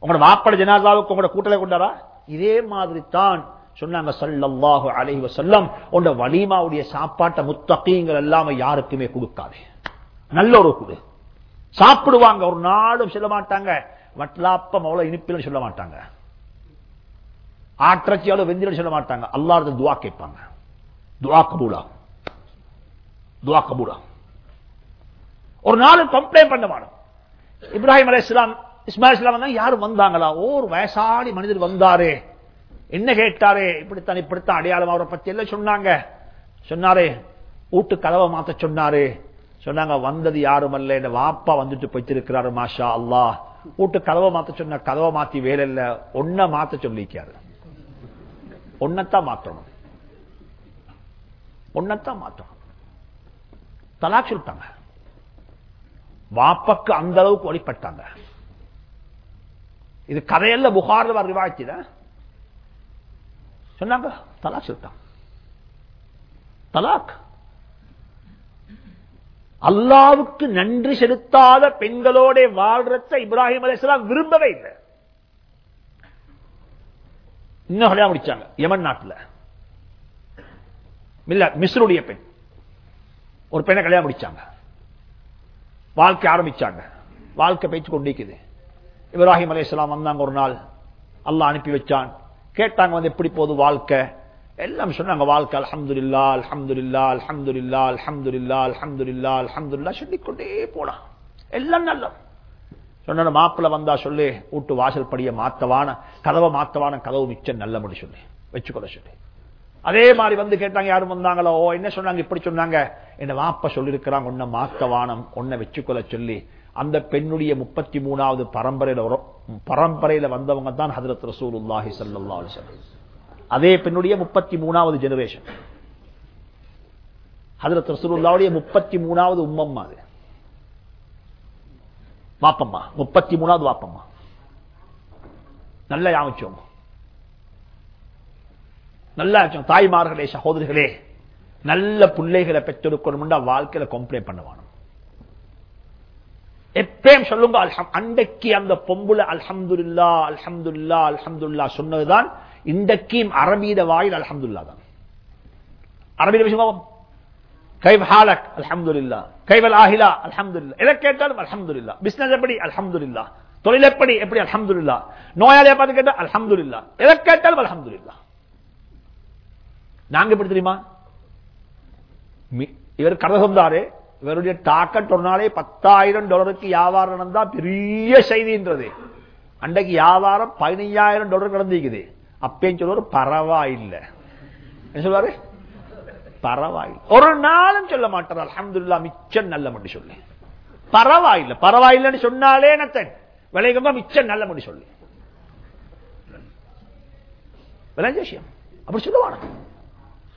உங்களோட வாப்பட ஜனாசாவுக்கு உங்களோட கூட்டலை கொண்டாரா? இதே மாதிரி தான் சொன்னாங்க சல்லாஹு அலைஹி வசல்லம் உண்ட வலிமாவுடைய சாப்பாட்டை முத்தகிங்கள் எல்லாமே யாருக்குமே கொடுக்காது. நல்ல ஒரு குடு. சாப்பிடுவாங்க ஒரு நாளும் சொல்ல மாட்டாங்க. வட்லாப்பம் அவ்வளவு இனிப்பிலும் சொல்ல மாட்டாங்க. ஆற்றச்சி அவ்வளவு வெந்திலும் சொல்ல மாட்டாங்க. அல்லாஹ் துவா கேட்பாங்க. துவா கபூலா. துவா கபூலா. ஒரு நாள் கம்ப்ளைண்ட் பண்ண மாட்டோம். இப்ராஹிம் அலை இஸ்லாம் இஸ்மாயில் இஸ்லாம் யாரும் வந்தாங்களா? ஓர் வயசாடி மனிதர் வந்தாரே. என்ன கேட்டாரே? இப்படித்தான் இப்படித்தான் அடையாளம் அவரை பத்தி எல்லாம் சொன்னாங்க. சொன்னாரே வீட்டு கதவை மாத்த சொன்னாரு. சொன்னாங்க வந்தது யாரும் அல்ல என் வாப்பா வந்துட்டு போய்த்திருக்கிறாரு மாஷா அல்லாஹ் வீட்டு கதவை மாத்த சொன்ன கதவை மாத்தி வேலை இல்ல ஒன்ன மாத்த சொல்லிக்காரு ஒன்னத்தான் மாத்தணும். ஒன்னத்தான் மாத்தணும். தலாக் சொல்லிட்டாங்க. வாப்பக்கு அந்த அளவுக்கு வழிபட்டாங்க. இது கதையல்ல புகார்ல வர சொன்னாங்க தலாக் சொல்லிட்டான். தலாக். அல்லாவுக்கு நன்றி செலுத்தாத பெண்களோட வாழ்றத இப்ராஹிம் அலிஸ்லாம் விரும்பவே இல்லை. இன்னும் கல்யாணம் முடிச்சாங்க யமன் நாட்டுல. இல்ல மிஸ்ருடைய பெண். ஒரு பெண்ணை கல்யாணம் முடிச்சாங்க. வாழ்க்கை ஆரம்பிச்சாங்க. வாழ்க்கை பேச்சு கொண்டிருக்குது. இப்ராஹிம் அலையாம் வந்தாங்க ஒரு நாள். அல்லாஹ் அனுப்பி வச்சான். கேட்டாங்க வந்து எப்படி போகுது வாழ்க்கை? எல்லாம் சொன்னாங்க வாழ்க்கை அல்ஹம்துலில்லா அல்ஹம்துலில்லா அல்ஹம்துலில்லா அல்ஹம்துலில்லா அல்ஹம்துலில்லா அல்ஹம்துலில்லா சொல்லிக்கொண்டே போலாம். எல்லாம் நல்லா சொன்ன மாப்பிள்ள வந்தா சொல்லி வீட்டு வாசல் படிய மாத்தவான கதவை மாத்தவான கதவு மிச்சம் நல்ல முடி சொல்லி. வச்சுக்கொள்ள சொல்லி. அதே மாதிரி வந்து கேட்டாங்க யாரும் வந்தாங்களோ? என்ன சொன்னாங்க இப்படி சொன்னாங்க? என்ன வாப்ப சொல்லிருக்கிறாங்க ஒன்ன மாத்தவானம் உன்னை வச்சுக்கொள்ள சொல்லி. அந்த பெண்ணுடைய முப்பத்தி மூணாவது பரம்பரையில பரம்பரையில வந்தவங்க தான் ஹதரத் ரசூலுல்லாஹி சல்லா அதே பெண்ணுடைய முப்பத்தி மூணாவது ஜெனரேஷன் ஹதரத் ரசூலுல்லாவுடைய முப்பத்தி மூணாவது உம்மம்மா அது. வாப்பம்மா. முப்பத்தி மூணாவது வாப்பம்மா. நல்லா யாமிச்சோம். நல்லா தாய்மார்களே சகோதரிகளே நல்ல பிள்ளைகளை பெற்றெடுக்கணும்னா வாழ்க்கையில கம்ப்ளைண்ட் பண்ணுவானு. எப்பயும் சொல்லுங்க அல்ஹம் அன்றைக்கு அந்த பொம்புல அல்ஹம்துல்லா அல்ஹம்துல்லா அல்ஹம்துல்லா சொன்னதுதான் இன்றைக்கும் அரபீத வாயில் அல்ஹம்துல்லா தான். அரபீத விஷயம்? கைவ் ஹாலக் அல்ஹம்துல்லா கைவல் ஆஹிலா அல்ஹம்துல்லா எதை கேட்டாலும் அல்ஹம்துல்லா பிசினஸ் எப்படி? அல்ஹம்துல்லா தொழில் எப்படி? எப்படி? அல்ஹம்துல்லா நோயாளியை பார்த்து கேட்டா அல்ஹம்துல்லா எதை கேட்டாலும் அல்ஹம்துல்லா நாங்க எப்படி தெரியுமா? இவர் கடை சொந்தாரு இவருடைய டாக்கெட் ஒரு நாளே பத்தாயிரம் டாலருக்கு வியாபாரம் நடந்தா பெரிய செய்தின்றது. அன்றைக்கு வியாபாரம் பதினைஞ்சாயிரம் டாலர் நடந்திருக்குது. அப்பயும் சொல்லுவாரு பரவாயில்லை. என்ன சொல்லுவாரு? பரவாயில்லை. ஒரு நாளும் சொல்ல மாட்டார். அலமதுல்லா மிச்சம் நல்ல மட்டும் சொல்லு. பரவாயில்லை. பரவாயில்லைன்னு சொன்னாலே நத்தன் விளையுமா மிச்சம் நல்ல மட்டும் சொல்லு. விளைஞ்ச விஷயம் அப்படி சொல்லுவான?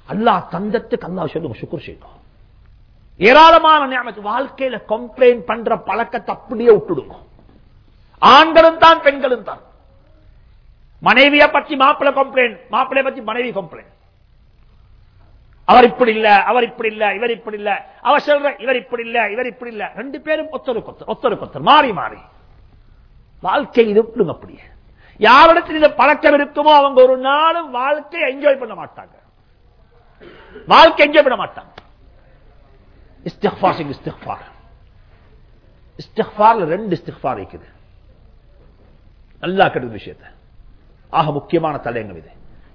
அல்லாஹ் தந்தத்துக்கு அல்லா சொல்லுங்க சுக்குர் செய்யணும் ஏராளமான நியமத்து வாழ்க்கையில கம்ப்ளைண்ட் பண்ற பழக்கத்தை அப்படியே விட்டுடுங்க. ஆண்களும் தான் பெண்களும் தான். மனைவியை பற்றி மாப்பிள்ள கம்ப்ளைண்ட் மாப்பிள்ளைய பற்றி மனைவி கம்ப்ளைண்ட் அவர் இப்படி இல்ல அவர் இப்படி இல்ல இவர் இப்படி இல்ல. அவர் சொல்ற இவர் இப்படி இல்ல இவர் இப்படி இல்ல. ரெண்டு பேரும் ஒத்தருக்கு ஒத்தருக்கு ஒத்தர் மாறி மாறி. வாழ்க்கை இது விட்டுடுங்க அப்படியே. யாரிடத்தில் இந்த பழக்கம் இருக்குமோ அவங்க ஒரு நாளும் வாழ்க்கையை என்ஜாய் பண்ண மாட்டாங்க. வாழ்க்கை என்ஜாய் பண்ண மாட்டாங்க. இஸ்திஃபார் செய்யுங்க இஸ்திஃபார் இஸ்திஃபார்ல ரெண்டு இஸ்திஃபார் இருக்குது. நல்லா கெடுது விஷயத்தை. ஆக முக்கியமான தலையங்கம் இது.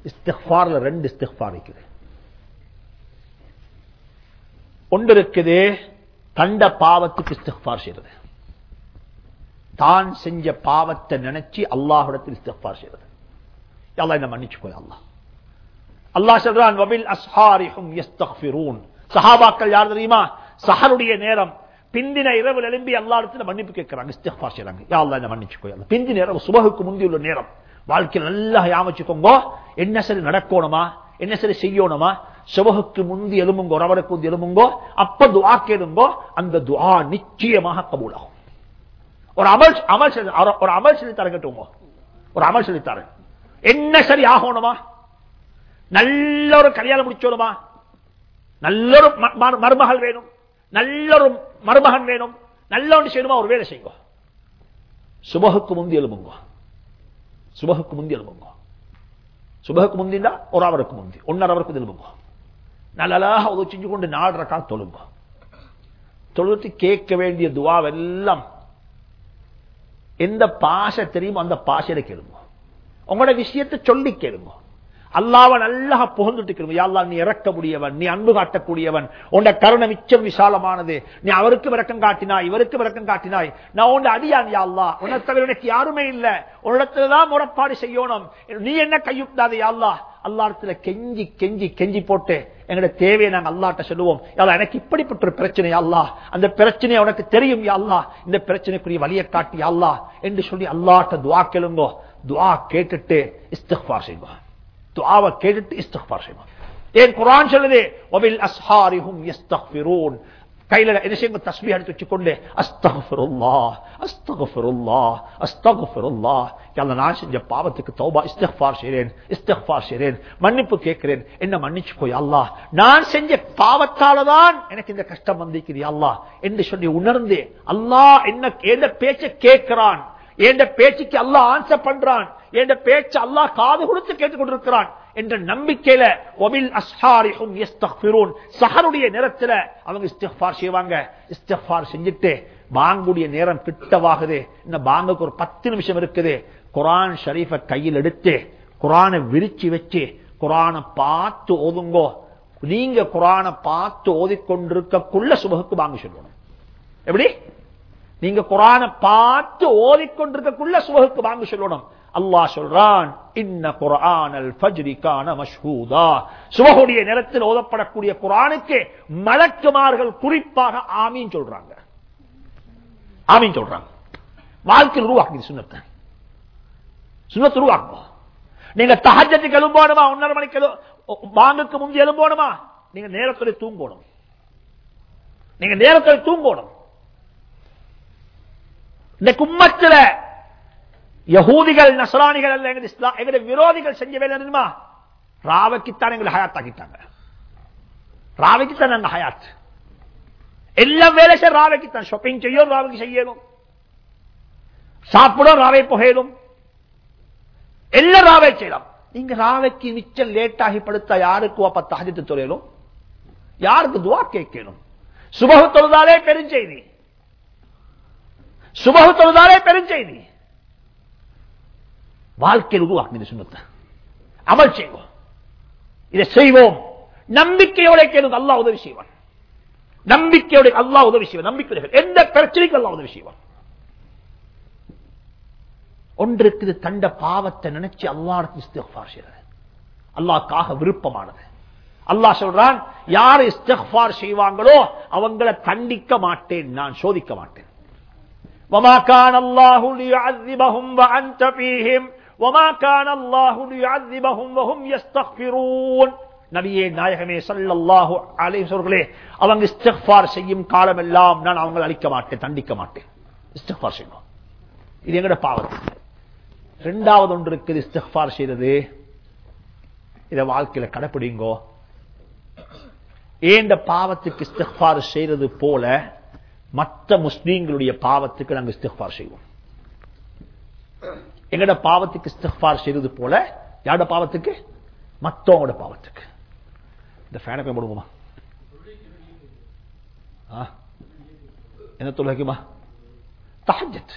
இஸ்திஃபார்ல ரெண்டு இஸ்திஃபார் இருக்குது. ஒன்று இருக்குது கண்ட பாவத்துக்கு இஸ்திஃபார் செய்யறது தான் செஞ்ச பாவத்தை நினைச்சு அல்லாஹிடத்தில் இஸ்திஃபார் செய்யறது அல்லாஹ் என்ன மன்னிச்சுக்கோ அல்லா அல்லா சொல்றான் சஹாபாக்கள் யார் தெரியுமா? சஹருடைய நேரம். பிந்தின இரவு எழும்பி எல்லா இடத்துல மன்னிப்பு கேட்கிறாங்க. இஸ்திஃபார் செய்றாங்க. யா என்ன மன்னிச்சுக்கோ பிந்தின இரவு சுபகுக்கு முந்தி உள்ள நேரம். வாழ்க்கையில் நல்லா யாமச்சுக்கோங்க என்ன சரி நடக்கணுமா? என்ன சரி செய்யணுமா? சுபகுக்கு முந்தி எலும்புங்கோ ரவருக்கு முந்தி எலும்புங்கோ அப்ப துவா கேளுங்கோ. அந்த துவா நிச்சயமாக கபூலாகும். ஒரு அமல் அமல் ஒரு அமல் செலுத்தாரு தரங்கட்டுங்க ஒரு அமல் செலுத்தாரு என்ன சரி ஆகணுமா? நல்ல ஒரு கல்யாணம் முடிச்சோணுமா? நல்லொரு ம- ம- மருமகள் வேணும். நல்லொரு மருமகன் வேணும். நல்ல ஒன்று செய்யணுமா? ஒரு வேலை செய்யுங்க. சுபகுக்கு முந்தி எழுபுங்க சுபகுக்கு முந்தி எழுபுங்க சுபகுக்கு முந்தினா ஒரு அவருக்கு முந்தி ஒன்னரை அவருக்கு எழுப்புங்க நல்லா உதவி செஞ்சு கொண்டு நாடுறக்கா ரக்கா தொழுங்க. தொழுத்து கேட்க வேண்டிய துவாவெல்லாம் எந்த பாஷை தெரியுமோ அந்த பாஷையில கேளுங்க. உங்களோட விஷயத்தை சொல்லி கேளுங்க. அல்லாவ நல்லா புகழ்ந்துட்டு கேளுங்க நீ இறக்க முடியவன் நீ அன்பு காட்டக்கூடியவன். உன்ட கருணை மிச்சம் விசாலமானது. நீ அவருக்கு விளக்கம் காட்டினாய் இவருக்கு விளக்கம் காட்டினாய். நான் உன்ட அடியான் யா அல்லாஹ். உன்னை தவிர எனக்கு யாருமே இல்லை. உன்னிடத்துலதான் முறப்பாடு செய்யணும். நீ என்ன கையுட்டாத யாழ்லா அல்லாடத்துல கெஞ்சி கெஞ்சி கெஞ்சி போட்டு எங்களோட தேவையை நாங்கள் அல்லாட்ட சொல்லுவோம். யா எனக்கு இப்படிப்பட்ட ஒரு பிரச்சனை அல்லா அல்லாஹ். அந்த பிரச்சனையை உனக்கு தெரியும் யா அல்லாஹ். இந்த பிரச்சனைக்குரிய வழியை காட்டி அல்லா என்று சொல்லி அல்லாட்ட துவா கேளுங்கோ. துவா கேட்டுட்டு இஸ்திக்பார் செய்யுங்க. துவாவை கேட்டுட்டு இஸ்திக்பார் செய்யுங்க ஏன் குரான் சொல்லுது? வபில் அஸ்ஹாரிஹும் யஸ்தக்ஃபிரூன். கையில என்ன செய்யுங்க? தஸ்மி எடுத்து வச்சுக்கொண்டு அஸ்தக்ஃபிருல்லாஹ் அஸ்தக்ஃபிருல்லாஹ் அஸ்தக்ஃபிருல்லாஹ். யா நான் செஞ்ச பாவத்துக்கு தௌபா இஸ்தஃபார் செய்கிறேன் இஸ்தஃபார் செய்கிறேன் மன்னிப்பு கேட்கிறேன். என்ன மன்னிச்சுக்கோ அல்லா நான் செஞ்ச பாவத்தால தான் எனக்கு இந்த கஷ்டம் வந்திருக்குது அல்லா என்று சொல்லி உணர்ந்து அல்லா என்ன எந்த பேச்சை கேட்கிறான் என்ற பேச்சுக்கு அல்லாஹ் ஆன்சர் பண்றான். என்ற பேச்சு அல்லாஹ் காது கொடுத்து கேட்டுக் கொண்டிருக்கிறான் என்ற நம்பிக்கையில ஒமில் அஸ்ஹாரிஹும் யஸ்தக்ஃபிரூன் சஹருடைய நேரத்துல அவங்க இஸ்திஃபார் செய்வாங்க. இஸ்திஃபார் செஞ்சுட்டு பாங்குடைய நேரம் கிட்டவாகுது இந்த பாங்குக்கு ஒரு பத்து நிமிஷம் இருக்குது. குரான் ஷரீஃபை கையில் எடுத்து குரானை விரிச்சு வச்சு குரானை பார்த்து ஓதுங்கோ. நீங்க குரானை பார்த்து ஓதிக்கொண்டிருக்கக்குள்ள சுபகுக்கு பாங்கு சொல்லணும் எப்படி? நீங்க குரான பார்த்து ஓதிக்கொண்டிருக்கக்குள்ள சுவகுக்கு வாங்க சொல்லணும். அல்லாஹ் சொல்றான் இன்ன குரான் அல் ஃபஜ்ரி கான மஷ்ஹூதா. சுவகுடைய நிலத்தில் ஓதப்படக்கூடிய குரானுக்கு மலக்குமார்கள் குறிப்பாக ஆமீன் சொல்றாங்க. ஆமீன் சொல்றாங்க. வாழ்க்கையில் உருவாக்குது சுண்ணத்தை. சுண்ணத்து உருவாக்கணும் நீங்க தகஜத்துக்கு எழும்போணுமா? ஒன்னரை மணிக்கு எழு- வாங்குக்கு முந்தி எழும்போணுமா? நீங்க நேரத்துல தூங்கணும். நீங்க நேரத்தில் தூங்கணும். இந்த கும்மத்துல யகூதிகள் நசராணிகள் அல்ல எங்க இஸ்லாம் எங்க விரோதிகள் செஞ்ச வேலை தெரியுமா? ராவைக்குத்தான் எங்களை ஹயாத்தாக்கிட்டாங்க. ராவைக்குத்தான் ஹயாத். எல்லாம் வேலை செய்ய ராவைக்குத்தான். ஷாப்பிங் செய்யும் ராவைக்கு செய்யணும். சாப்பிடும் ராவை புகையிடும். எல்லாம் ராவை செய்யலாம். நீங்க ராவைக்கு மிச்சம் லேட் ஆகி படுத்த யாருக்கு பத்து அஜித்து துறையிலும் யாருக்கு துவா கேட்கணும்? சுபகு தொழுதாலே பெருஞ்செய்தி. சுபகு தொழுதாலே பெருஞ்செய்தி. வாழ்க்கையில் உருவாக்கு சுண்ணத்தை. அமல் செய்வோம். இதை செய்வோம். நம்பிக்கையோட கேளுங்க அல்லா உதவி செய்வான். நம்பிக்கையோட அல்லா உதவி செய்வான். நம்பிக்கை எந்த பிரச்சனைக்கு அல்லா உதவி செய்வான். ஒன்றுக்கு இருக்குது தண்ட பாவத்தை நினைச்சு அல்லாஹ் இஸ்திஃபார் செய்யறது. அல்லாக்காக விருப்பமானது. அல்லாஹ் சொல்றான் யார் இஸ்திஃபார் செய்வாங்களோ அவங்களை தண்டிக்க மாட்டேன் நான் சோதிக்க மாட்டேன். وما كان الله ليعذبهم وأنت فيهم وما كان الله ليعذبهم وهم يستغفرون நபியே நாயகமே ஸல்லல்லாஹு அலைஹி வஸல்லே அவங்க இஸ்திக்ஃபார் செய்யும் காலம் எல்லாம் நான் அவங்களை அழிக்க மாட்டேன் தண்டிக்க மாட்டேன் இஸ்திக்ஃபார் செய்யணும் இது எங்கட பாவம் இரண்டாவது ஒன்று இருக்குது இஸ்திக்ஃபார் செய்யறது இத வாழ்க்கையில கடைப்பிடிங்கோ ஏண்ட பாவத்துக்கு இஸ்திக்ஃபார் செய்யறது போல மற்ற முஸ்லீம்களுடைய பாவத்துக்கு நாங்கள் இஸ்திஃபார் செய்வோம். எங்கட பாவத்துக்கு இஸ்திஃபார் செய்வது போல யாரோட பாவத்துக்கு? மத்தவங்களோட பாவத்துக்கு. இந்த ஃபேனை பயன்படுவோமா என்ன தொழுகைக்குமா தஹஜத்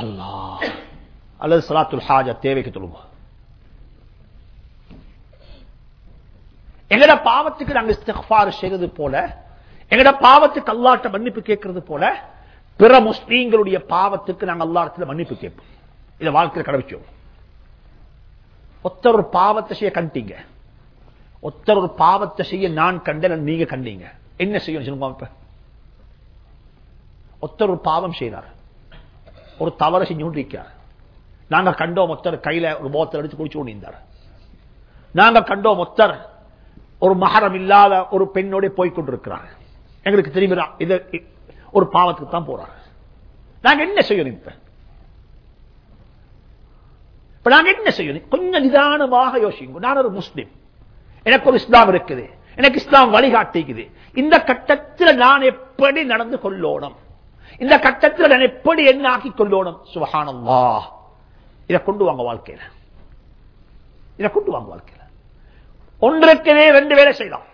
அல்லாஹ் அல்லது சலாத்துல் ஹாஜா தேவைக்கு தொழுவோம் எங்கட பாவத்துக்கு நாங்க இஸ்திஃபார் செய்வது போல எங்கட பாவத்துக்கு அல்லாட்ட மன்னிப்பு கேட்கறது போல பிற முஸ்லீம்களுடைய பாவத்துக்கு நாங்க அல்லாஹ்விடத்துல மன்னிப்பு கேட்போம். இதை வாழ்க்கையில கடைபிடிச்சோம் ஒத்தர் ஒரு பாவத்தை செய்ய கண்டீங்க. ஒத்தர் ஒரு பாவத்தை செய்ய நான் கண்டேன் நீங்க கண்டீங்க. என்ன செய்யணும் சொல்லுங்க ஒத்தர் ஒரு பாவம் செய்தார் ஒரு தவறு செஞ்சு கொண்டிருக்கிறார். நாங்க கண்டோம் ஒத்தர் கையில ஒரு போத்தல் அடிச்சு குடிச்சு கொண்டிருந்தார். நாங்க கண்டோம் ஒத்தர் ஒரு மகரம் இல்லாத ஒரு பெண்ணோட போய் கொண்டிருக்கிறார். எங்களுக்கு தெரியுமா இது ஒரு பாவத்துக்கு தான் போறாங்க. நாங்க என்ன செய்யணும் இப்ப? இப்ப நாங்க என்ன செய்யணும்? கொஞ்சம் நிதானமாக யோசிங்க. நான் ஒரு முஸ்லிம். எனக்கு ஒரு இஸ்லாம் இருக்குது. எனக்கு இஸ்லாம் வழிகாட்டிக்குது. இந்த கட்டத்தில் நான் எப்படி நடந்து கொள்ளணும்? இந்த கட்டத்தில் நான் எப்படி என்ன ஆக்கி கொள்ளணும்? வா இதை கொண்டு வாங்க வாழ்க்கையில. இதை கொண்டு வாங்க வாழ்க்கையில. ஒன்றுக்கதே ரெண்டு வேலை செய்யலாம்.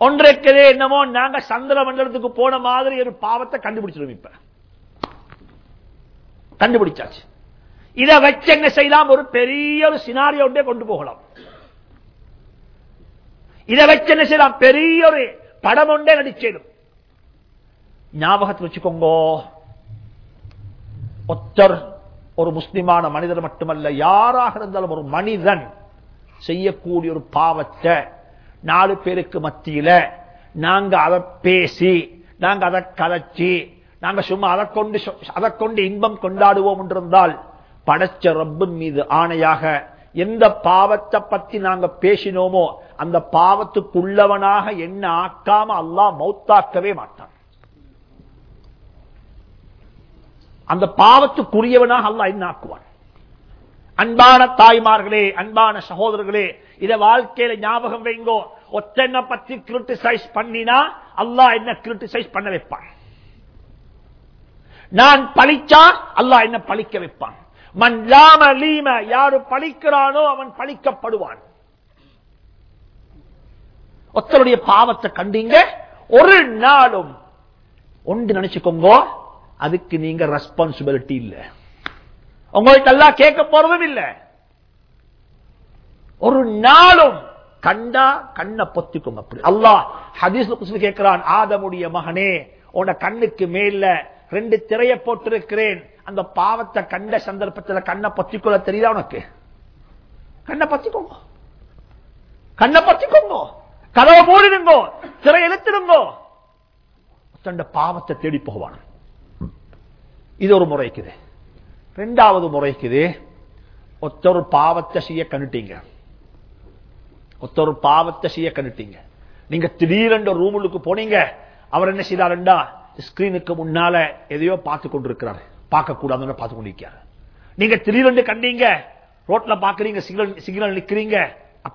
ஒன்றைக்கதே என்னமோ நாங்க சந்திர மண்டலத்துக்கு போன மாதிரி ஒரு பாவத்தை கண்டுபிடிச்சிடும் இப்ப. கண்டுபிடிச்சாச்சு. இதை வச்சு என்ன செய்யலாம்? ஒரு பெரிய ஒரு சினாரியோ கொண்டு போகலாம். இதை வச்சு என்ன செய்யலாம்? பெரிய ஒரு படம் ஒன்றே நடிச்சிடும். ஞாபகத்தை வச்சுக்கோங்க. ஒத்தர் ஒரு முஸ்லிமான மனிதர் மட்டுமல்ல யாராக இருந்தாலும் ஒரு மனிதன் செய்யக்கூடிய ஒரு பாவத்தை நாலு பேருக்கு மத்தியில. நாங்க அதை பேசி நாங்க அதை கலைச்சி நாங்க சும்மா அதை கொண்டு அதை கொண்டு இன்பம் கொண்டாடுவோம் என்றிருந்தால் படைச்ச ரப்பின் மீது ஆணையாக எந்த பாவத்தை பத்தி நாங்க பேசினோமோ அந்த பாவத்துக்குள்ளவனாக என்ன ஆக்காம அல்லாஹ் மௌத்தாக்கவே மாட்டான். அந்த பாவத்துக்குரியவனாக அல்லாஹ் என்ன ஆக்குவான்? அன்பான தாய்மார்களே அன்பான சகோதரர்களே இத வாழ்க்கையில ஞாபகம் வைங்கோ. ஒத்தனை பத்தி கிரிட்டிசைஸ் பண்ணினா அல்லாஹ் என்ன கிரிட்டிசைஸ் பண்ண வைப்பான்? நான் பழிச்சா அல்லாஹ் என்ன பழிக்க வைப்பான்? மன் லாம லீம யாரு பழிக்கிறானோ அவன் பழிக்கப்படுவான். ஒத்தருடைய பாவத்தை கண்டீங்க ஒரு நாளும் ஒன்று நினைச்சுக்கோங்க அதுக்கு நீங்க ரெஸ்பான்சிபிலிட்டி இல்ல. உங்கள்கிட்ட எல்லாம் கேட்க போறதும் இல்ல. ஒரு நாளும் கண்டா கண்ணை பொத்திக்கும் அப்படி. அல்லாஹ் ஹதீஸ் கேட்கிறான் ஆதமுடைய மகனே உன கண்ணுக்கு மேல ரெண்டு திரைய போட்டிருக்கிறேன். அந்த பாவத்தை கண்ட சந்தர்ப்பத்தில் கண்ணை பத்திக்கொள்ள தெரியுதா உனக்கு? கண்ணை பத்திக்கோங்க. கண்ணை பத்திக்கோங்க. கதவை மூடிடுங்கோ திரை இழுத்திடுங்கோ. தண்ட பாவத்தை தேடி போவான். இது ஒரு முறைக்குது ரெண்டாவது முறைக்குது ஒத்தொரு பாவத்தை செய்ய கண்டுட்டீங்க. ஒத்தொரு பாவத்தை செய்ய கண்டுட்டீங்க. நீங்க திடீரென்ற ரூமுக்கு போனீங்க அவர் என்ன செய்தாருண்டா ஸ்கிரீனுக்கு முன்னால எதையோ பார்த்து கொண்டிருக்கிறார். பார்க்க கூடாதுன்னு பார்த்து கொண்டிருக்கிறார். நீங்க திடீரென்று கண்டீங்க ரோட்ல பாக்குறீங்க சிக்னல் சிக்னல் நிக்கிறீங்க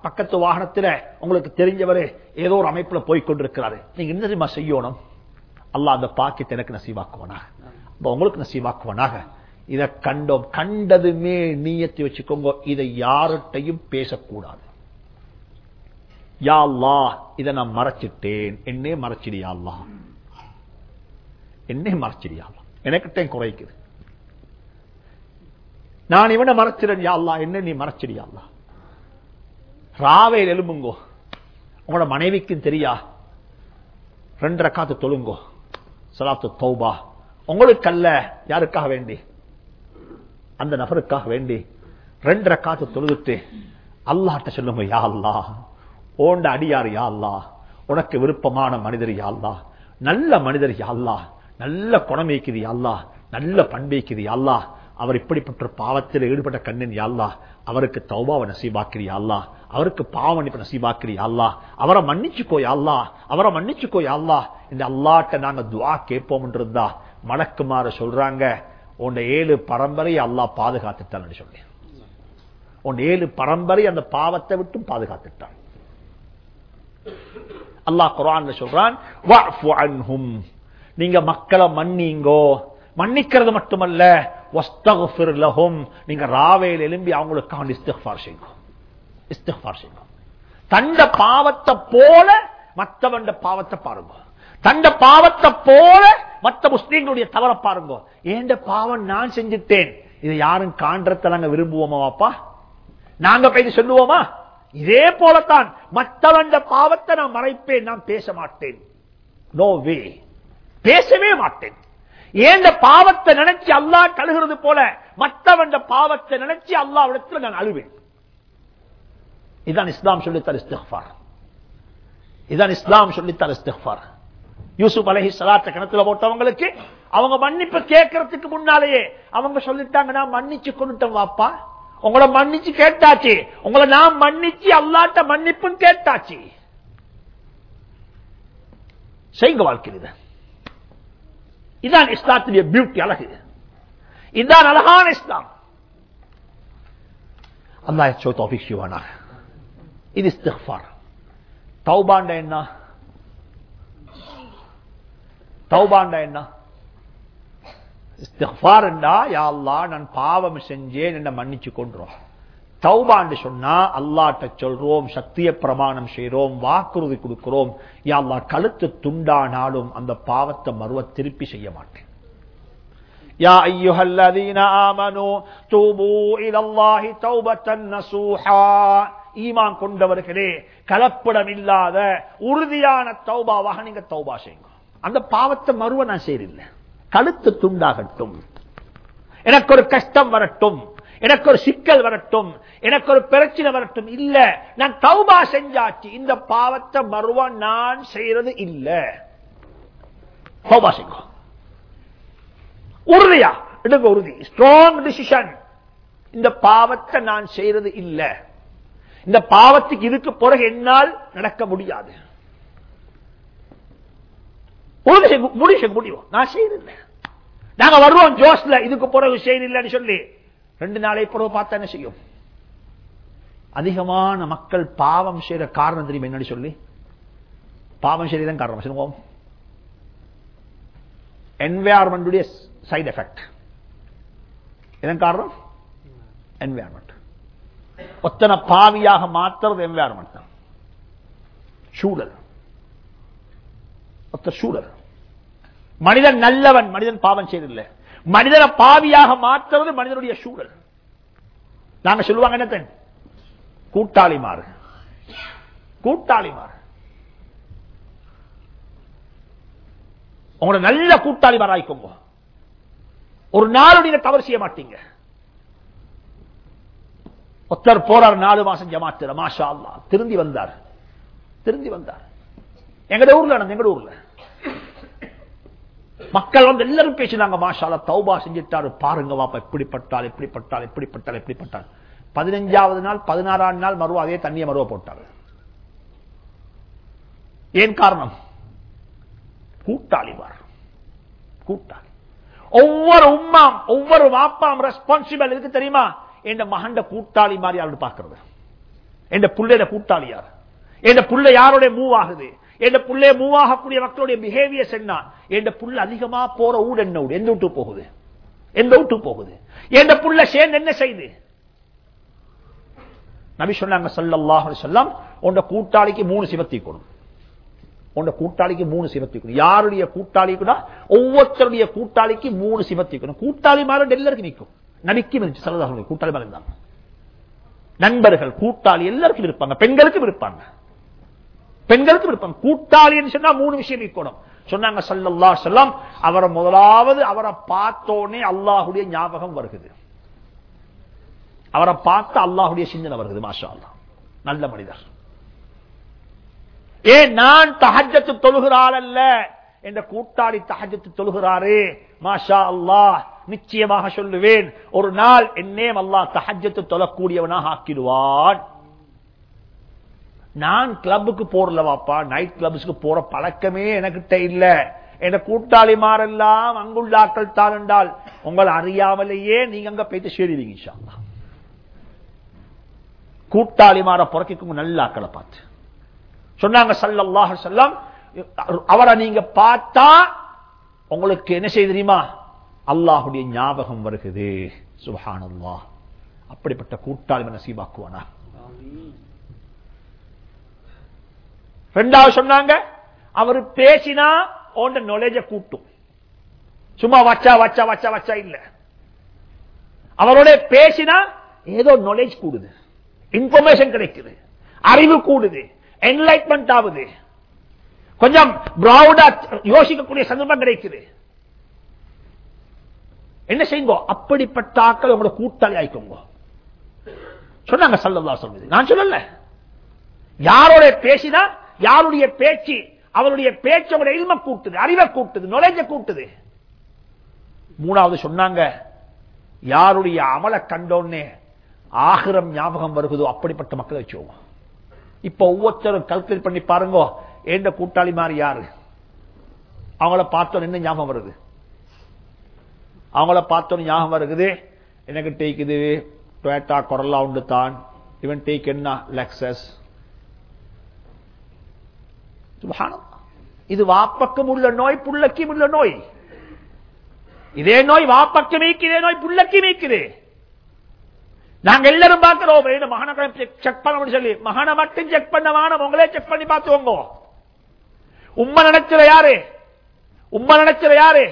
பக்கத்து வாகனத்துல உங்களுக்கு தெரிஞ்சவர் ஏதோ ஒரு அமைப்புல போய் கொண்டிருக்கிறாரு. நீங்க என்ன தெரியுமா செய்யணும்? அல்ல அந்த பாக்கியத்தை எனக்கு நசீவாக்குவனாக. உங்களுக்கு நசீவாக்குவனாக. இதை கண்டோம். கண்டதுமே நீயத்தை வச்சுக்கோங்க. இதை யார்கிட்டையும் பேசக்கூடாது. யாழ்லா இதை நான் மறைச்சிட்டேன். என்னே மறைச்சிடியாள்லா என்னே மறைச்சிடியாள்லா எனக்கிட்ட குறைக்குது. நான் இவனை மறைச்சிடன் யாழ்லா என்ன நீ மறைச்சிடியாள்லா ராவையில் எலும்புங்கோ உங்களோட மனைவிக்கும் தெரியா? ரெண்டரை காத்து தொழுங்கோ. சலாத்து தௌபா. உங்களுக்கு அல்ல யாருக்காக வேண்டி? அந்த நபருக்காக வேண்டி ரெண்டரை ரக்காத்து தொழுதுட்டு அல்லாட்ட சொல்லுங்க யா அல்லா ஓண்ட அடியார் யா அல்லா உனக்கு விருப்பமான மனிதர் யா அல்லா நல்ல மனிதர் யா அல்லா நல்ல குணமைக்குது யாழ்லா நல்ல பண்பைக்குது யாழ்லா அவர் இப்படிப்பட்ட பாவத்தில் ஈடுபட்ட கண்ணின் யாழ்லா அவருக்கு தௌபாவை நசீபாக்கிறியாள்லா அவருக்கு பாவம் இப்ப அவரை மன்னிச்சுக்கோ யாழ்லா அவரை மன்னிச்சுக்கோ யாழ்லா இந்த அல்லாட்ட நாங்க துவா கேட்போம் இருந்தா மணக்குமாறு சொல்றாங்க உன் ஏழு பரம்பரை அல்லாஹ் பாதுகாத்துட்டான் சொல்லி. உன் ஏழு பரம்பரை அந்த பாவத்தை விட்டும் பாதுகாத்துட்டான். அல்லாஹ் குரான் சொல்றான் நீங்க மக்களை மன்னிங்கோ. மன்னிக்கிறது மட்டுமல்ல நீங்க ராவையில் எழும்பி அவங்களுக்காக இஸ்திஃபார் செய்யும் இஸ்திஃபார் செய்யும் தண்ட பாவத்தை போல மத்தவண்ட பாவத்தை பாருங்க. தண்ட பாவத்தை போல மத்த முஸ்லீம்களுடைய தவற பாருங்க. ஏண்ட பாவம் நான் செஞ்சுட்டேன். இதை யாரும் காண்றத நாங்க விரும்புவோமா வாப்பா? நாங்க போய் சொல்லுவோமா? இதே போலத்தான். மற்றவண்ட பாவத்தை நான் மறைப்பேன் நான் பேச மாட்டேன். நோ வே பேசவே மாட்டேன். ஏந்த பாவத்தை நினைச்சு அல்லாஹ் கழுகிறது போல மற்றவண்ட பாவத்தை நினைச்சு அல்லாவிடத்தில் நான் அழுவேன். இதான் இஸ்லாம் சொல்லித்தர இஸ்திஃபார் இதான் இஸ்லாம் சொல்லித்தர இஸ்திஃபார் யூசுப் அலஹி சலாத்த கிணத்துல போட்டவங்களுக்கு அவங்க மன்னிப்பு கேட்கறதுக்கு முன்னாலேயே அவங்க சொல்லிட்டாங்க நான் மன்னிச்சு கொண்டுட்டோம் வாப்பா. உங்களை மன்னிச்சு கேட்டாச்சு. உங்களை நான் மன்னிச்சு அல்லாட்ட மன்னிப்பும் கேட்டாச்சு. செய்ங்க வாழ்க்கையில் இது. இதான் இஸ்லாத்துடைய பியூட்டி அழகு. இதுதான் அழகான இஸ்லாம். அல்லாஹ் சோத் தௌஃபீக் இது இஸ்திக்ஃபார். தௌபாண்ட என்ன? தௌபாண்ட என்ன இஸ்திக்ஃபார் என்றா யா அல்லாஹ் நான் பாவம் செஞ்சேன் என்ன மன்னிச்சு கொண்டுறோம் தௌபாண்டு சொன்னா அல்லாட்ட சொல்றோம் சத்திய பிரமாணம் செய்யறோம் வாக்குறுதி கொடுக்கிறோம் யா அல்லாஹ் கழுத்து துண்டானாலும் அந்த பாவத்தை மறுவ திருப்பி செய்ய மாட்டேன் يا أيها الذين آمنوا توبوا إلى الله توبة نصوحا ஈமான் கொண்டவர்களே கலப்படம் இல்லாத உறுதியான தௌபாவாக நீங்க தௌபா செய்யுங்க அந்த பாவத்தை மறுவ நான் செய்யல கழுத்து துண்டாகட்டும். எனக்கு ஒரு கஷ்டம் வரட்டும். எனக்கு ஒரு சிக்கல் வரட்டும். எனக்கு ஒரு பிரச்சனை வரட்டும். இல்ல. நான் தௌபா செஞ்சாச்சு. இந்த பாவத்தை மறுவ நான் செய்யறது இல்ல. தௌபா செய்யுங்க. உறுதியா? எடுங்க உறுதி. ஸ்ட்ராங் டிசிஷன் இந்த பாவத்தை நான் செய்யறது இல்ல. இந்த பாவத்துக்கு இதுக்கு பிறகு என்னால் நடக்க முடியாது. உறுதி செய்ய முடிவு செய்ய முடியும் நான் செய்யல நாங்க வருவோம் ஜோஸ்ல இதுக்கு பிறகு செய்யலன்னு சொல்லி. ரெண்டு நாளை பிறகு பார்த்தா என்ன செய்யும்? அதிகமான மக்கள் பாவம் செய்யற காரணம் தெரியும் என்னன்னு சொல்லி? பாவம் செய்யதான் காரணம். சொல்லுவோம் என்வாயர்மெண்டுடைய சைடு எஃபெக்ட் இதன் காரணம்? என்வயர்மெண்ட் ஒத்தனை பாவியாக மாத்துறது என்வயர்மெண்ட் தான். சூழல். ஒத்த சூழல். மனிதன் நல்லவன் மனிதன் பாவம் செய்தில்லை மனிதனை பாவியாக மாற்றுறது மனிதனுடைய சூழல். நாங்க சொல்லுவாங்க என்ன கூட்டாளி மாறு கூட்டாளி மாறு உங்களை நல்ல கூட்டாளி மாறாய்க்கோங்க ஒரு நாள் நீங்க தவறு செய்ய மாட்டீங்க. ஒத்தர் போறார் நாலு மாசம் ஜமாத்துல. மாஷா அல்லா திருந்தி வந்தார். திருந்தி வந்தார். எங்கட ஊர்ல நடந்த? எங்கட ஊர்ல? மக்கள் வந்து எல்லாரும் பேசினாங்க மாஷால தௌபா செஞ்சிட்டாரு. பாருங்க வாப்பா இப்படிப்பட்டால் இப்படிப்பட்டால் இப்படிப்பட்டால் இப்படிப்பட்டால் பதினஞ்சாவது நாள் பதினாறாம் நாள் மருவா அதே தண்ணியை மருவ போட்டார். ஏன் காரணம்? கூட்டாளி வார் கூட்டாளி. ஒவ்வொரு உம்மாம் ஒவ்வொரு வாப்பாம் ரெஸ்பான்சிபிள் இருக்கு தெரியுமா? என் மகண்ட கூட்டாளி மாதிரி அவரு பாக்குறது என் புள்ளைய கூட்டாளி யார்? என் புள்ள யாரோட மூவ் ஆகுது? என் புள்ளே மூவ் ஆகக்கூடிய மக்களுடைய பிஹேவியர்ஸ் என்ன? என் புள்ள அதிகமா போற ஊடு என்ன ஊடு எந்த விட்டு போகுது? எந்த விட்டு போகுது? என் புள்ள சேர்ந்து என்ன செய்து? நபி சொன்னாங்க சல்லல்லாஹு சொல்லாம் உண்ட கூட்டாளிக்கு மூணு சிவத்தி கொடுக்கும் உண்ட கூட்டாளிக்கு மூணு சிவத்தி கொடும் யாருடைய கூட்டாளி கூட? ஒவ்வொருத்தருடைய கூட்டாளிக்கு மூணு சிவத்தி கூட்டாளி மாதிரி எல்லாருக்கும் நிற்கும். நபிக்கும் இருந்துச்சு சல்லல்லாஹு கூட்டாளி மாதிரி இருந்தாங்க. நண்பர்கள் கூட்டாளி எல்லாருக்கும் இருப்பாங்க. பெண்களுக்கும் இருப்பாங்க. பெண்களுக்கு விருப்பம். கூட்டாளின்னு சொன்னா மூணு விஷயம் இருக்கணும். சொன்னாங்க சல்லல்லா செல்லம் அவரை முதலாவது அவரை பார்த்தோன்னே அல்லாஹுடைய ஞாபகம் வருகிறது அவரை பார்த்து அல்லாஹுடைய சிந்தனை வருகிறது மாஷா அல்லா நல்ல மனிதர். ஏ நான் தகஜத்து தொழுகிறாள் அல்ல? என்ற கூட்டாளி தஹஜத்து தொழுகிறாரே மாஷா அல்லாஹ் நிச்சயமாக சொல்லுவேன். ஒரு நாள் என்னே அல்லாஹ் தஹஜத்து தொழக்கூடியவனாக ஆக்கிடுவான். நான் கிளப்புக்கு போறல வாப்பா நைட் கிளப்ஸ்க்கு போற பழக்கமே எனக்கிட்ட இல்ல. என் கூட்டாளி மாறெல்லாம் அங்குள்ள ஆக்கள் தான் என்றால் உங்களை அறியாமலேயே நீங்க அங்க போயிட்டு சேருவீங்க கூட்டாளி மாற புறக்கிக்கும் நல்ல ஆக்களை பார்த்து. சொன்னாங்க சல்லல்லாஹ் செல்லம் அவரை நீங்க பார்த்தா உங்களுக்கு என்ன செய்ய தெரியுமா? அல்லாஹுடைய ஞாபகம் வருகிறது சுபஹானல்லாஹ். அப்படிப்பட்ட கூட்டாளி நசீபாக்குவானா? ரெண்டாவது சொன்னாங்க அவர் பேசினா ஓண்ட நாலேஜ கூட்டும். சும்மா வச்சா வச்சா வச்சா வச்சா இல்ல. அவரோட பேசினா ஏதோ நாலேஜ் கூடுது. இன்ஃபர்மேஷன் கிடைக்குது. அறிவு கூடுது. என்லைட்மெண்ட் ஆகுது. கொஞ்சம் பிராவுடா யோசிக்கக்கூடிய சந்தர்ப்பம் கிடைக்குது. என்ன செய்யுங்க? அப்படிப்பட்ட ஆக்கள் உங்களோட கூட்டாளி ஆயிக்கோங்க. சொன்னாங்க சல்லல்லா சொல்வது நான் சொல்லல. யாரோட பேசினா யாருடைய பேச்சு அவருடைய பேச்சு அவருடைய இல்ம கூட்டுது அறிவை கூட்டுது நுழைஞ்ச கூட்டுது. மூணாவது சொன்னாங்க யாருடைய அமல கண்டோன்னே ஆகிரம் ஞாபகம் வருகுதோ அப்படிப்பட்ட மக்களை வச்சுவோம் இப்ப ஒவ்வொருத்தரும் கல்குலேட் பண்ணி பாருங்க ஏண்ட கூட்டாளி மாதிரி யாரு? அவங்கள பார்த்தோம் என்ன ஞாபகம் வருது? அவங்கள பார்த்தோம் ஞாபகம் வருகுது எனக்கு டேக்குது டொயட்டா கொரலா உண்டு தான் இவன் டேக் என்ன லெக்சஸ் இது வாப்பக்கம் உள்ள நோய் புள்ளக்கும் உள்ள நோய். இதே நோய் வாப்பக்கு மீக்கு இதே நோய் புள்ளக்கு மீக்குது நாங்க எல்லாரும் பார்க்கிறோம் வேணும் செக் பண்ண சொல்லி. மகனை மட்டும் செக் பண்ண வானம் உங்களே செக் பண்ணி பார்த்துவோங்க உண்மை நினைச்சத யாரு? உண்மை நினைச்சத யாரு?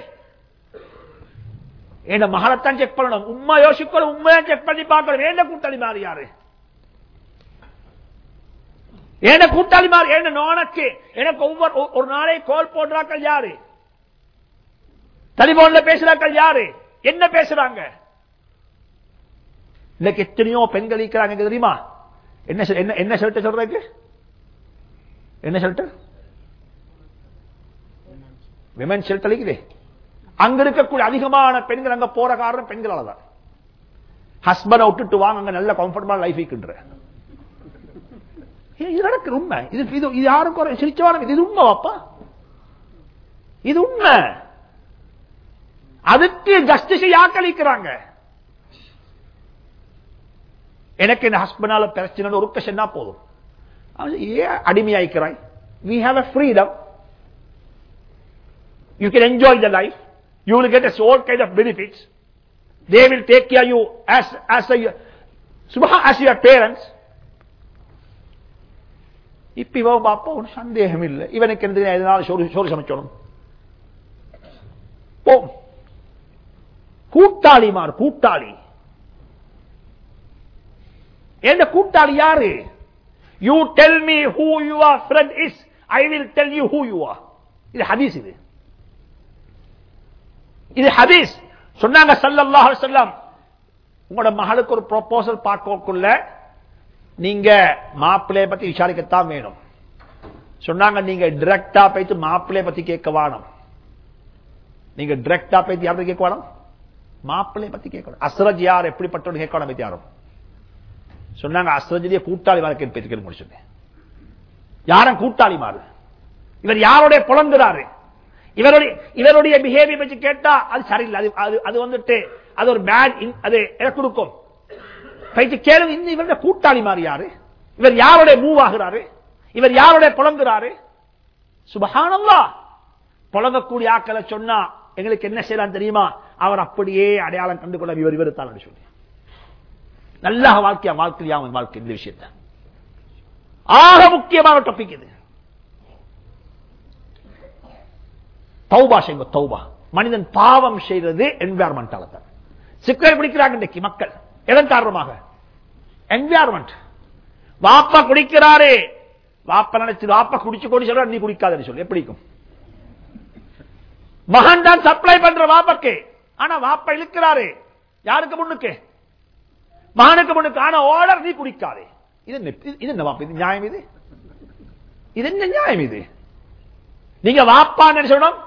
என்ன மகனத்தான் செக் பண்ணணும்? உண்மை யோசிக்கணும் உண்மையா செக் பண்ணி பார்க்கணும். வேண்ட கூட்டணி மாறி யாரு? என்ன கூட்டாளி என்ன நோனக்கு எனக்கு ஒவ்வொரு ஒரு நாளை கோல் போடுறாக்கள் யாரு? டெலிபோன்ல பேசுறாக்கள் யாரு? என்ன பேசுறாங்க? இன்னைக்கு எத்தனையோ பெண்கள் இருக்கிறாங்க தெரியுமா? என்ன என்ன என்ன சொல்றதுக்கு? என்ன சொல்லிட்டு? விமன் ஷெல்டர் இருக்குது அங்க இருக்கக்கூடிய அதிகமான பெண்கள் அங்க போற காரணம் பெண்களால தான் ஹஸ்பண்டை விட்டுட்டு வாங்க அங்க நல்ல கம்ஃபர்டபுள் லைஃப் இருக்கின்ற. இது நடக்குது உண்மை இது இது இது யாருக்கும் சிரிச்சவான இது உண்மை வாப்பா இது உண்மை அதுக்கு ஜஸ்டிஸ் யாக்களிக்கிறாங்க எனக்கு இந்த ஹஸ்பண்டால பிரச்சனை ஒரு பிரச்சனை போதும் ஏன் அடிமையாய்க்கிறாய் we have a freedom you can enjoy the life you will get all kind of benefits they will take care of you as as a as your parents இப்ப இவன் பாப்பா ஒரு சந்தேகம் இல்லை இவனுக்கு எந்த எதனால சோறு சோறு சமைச்சோணும் போம் கூட்டாளி மாறு கூட்டாளி என்ன கூட்டாளி யாரு you tell me who your friend is I will tell you who you are இது ஹதீஸ் இது இது ஹதீஸ் சொன்னாங்க சல்லல்லாஹு அலைஹி வஸல்லம் உங்களோட மகளுக்கு ஒரு ப்ரொபோசல் பார்க்கக்குள்ள நீங்க மாப்பிள்ளைய பத்தி விசாரிக்கத்தான் வேணும். சொன்னாங்க நீங்க டிரெக்டா போயிட்டு மாப்பிள்ளைய பத்தி கேட்க வேணும். நீங்க டிரெக்டா போயிட்டு யாரும் கேட்க வேணும்? மாப்பிள்ளைய பத்தி கேட்கணும் அஸ்ரஜ் யார் எப்படிப்பட்டவன் கேட்க வேணும் பத்தி யாரும். சொன்னாங்க அஸ்ரஜிய கூட்டாளி வாழ்க்கை பேச்சு முடிச்சுட்டேன் யாரும் கூட்டாளி மாறு இவர் யாருடைய புலங்குறாரு இவருடைய இவருடைய பிஹேவியர் வச்சு கேட்டா அது சரியில்லை. அது அது அது வந்துட்டு அது ஒரு பேட் அது எனக்கு கொடுக்கும் பயிற்சி கேள்வி இந்த இவருடைய கூட்டாளி மாதிரி யாரு? இவர் யாருடைய மூவ் ஆகிறாரு இவர் யாருடைய புலங்குறாரு? சுபகானல்லா புலங்கக்கூடிய ஆக்களை சொன்னா எங்களுக்கு என்ன செய்யலாம் தெரியுமா? அவர் அப்படியே அடையாளம் கண்டு கொள்ள இவர் இவருத்தான் சொல்லி நல்ல வாழ்க்கையா வாழ்க்கையா அவன் வாழ்க்கை இந்த விஷயத்த. ஆக முக்கியமான டாபிக் இது. தௌபா செய்வோம் தௌபா. மனிதன் பாவம் செய்யறது என்வாரன்மெண்டால தான். சிக்கல் பிடிக்கிறாங்க இன்றைக்கு மக்கள். எதன் காரணமாக. என்வாரன்மெண்ட் வாப்பா குடிக்கிறாரே. வாப்பா நினைச்சு வாப்பா குடிச்சு கொண்டு சொல்ற நீ குடிக்காதன்னு சொல்லி. எப்படிக்கும் மகன் தான் சப்ளை பண்ற வாப்பக்கு. ஆனா வாப்பா இழுக்கிறாரு. யாருக்கு முன்னுக்கு? மகனுக்கு முன்னுக்கு. ஆனா ஓடர் நீ குடிக்காதே. இது என்ன இது என்ன வாப்பா? இது நியாயம் இது? இது என்ன நியாயம் இது? நீங்க வாப்பா சொல்லணும்?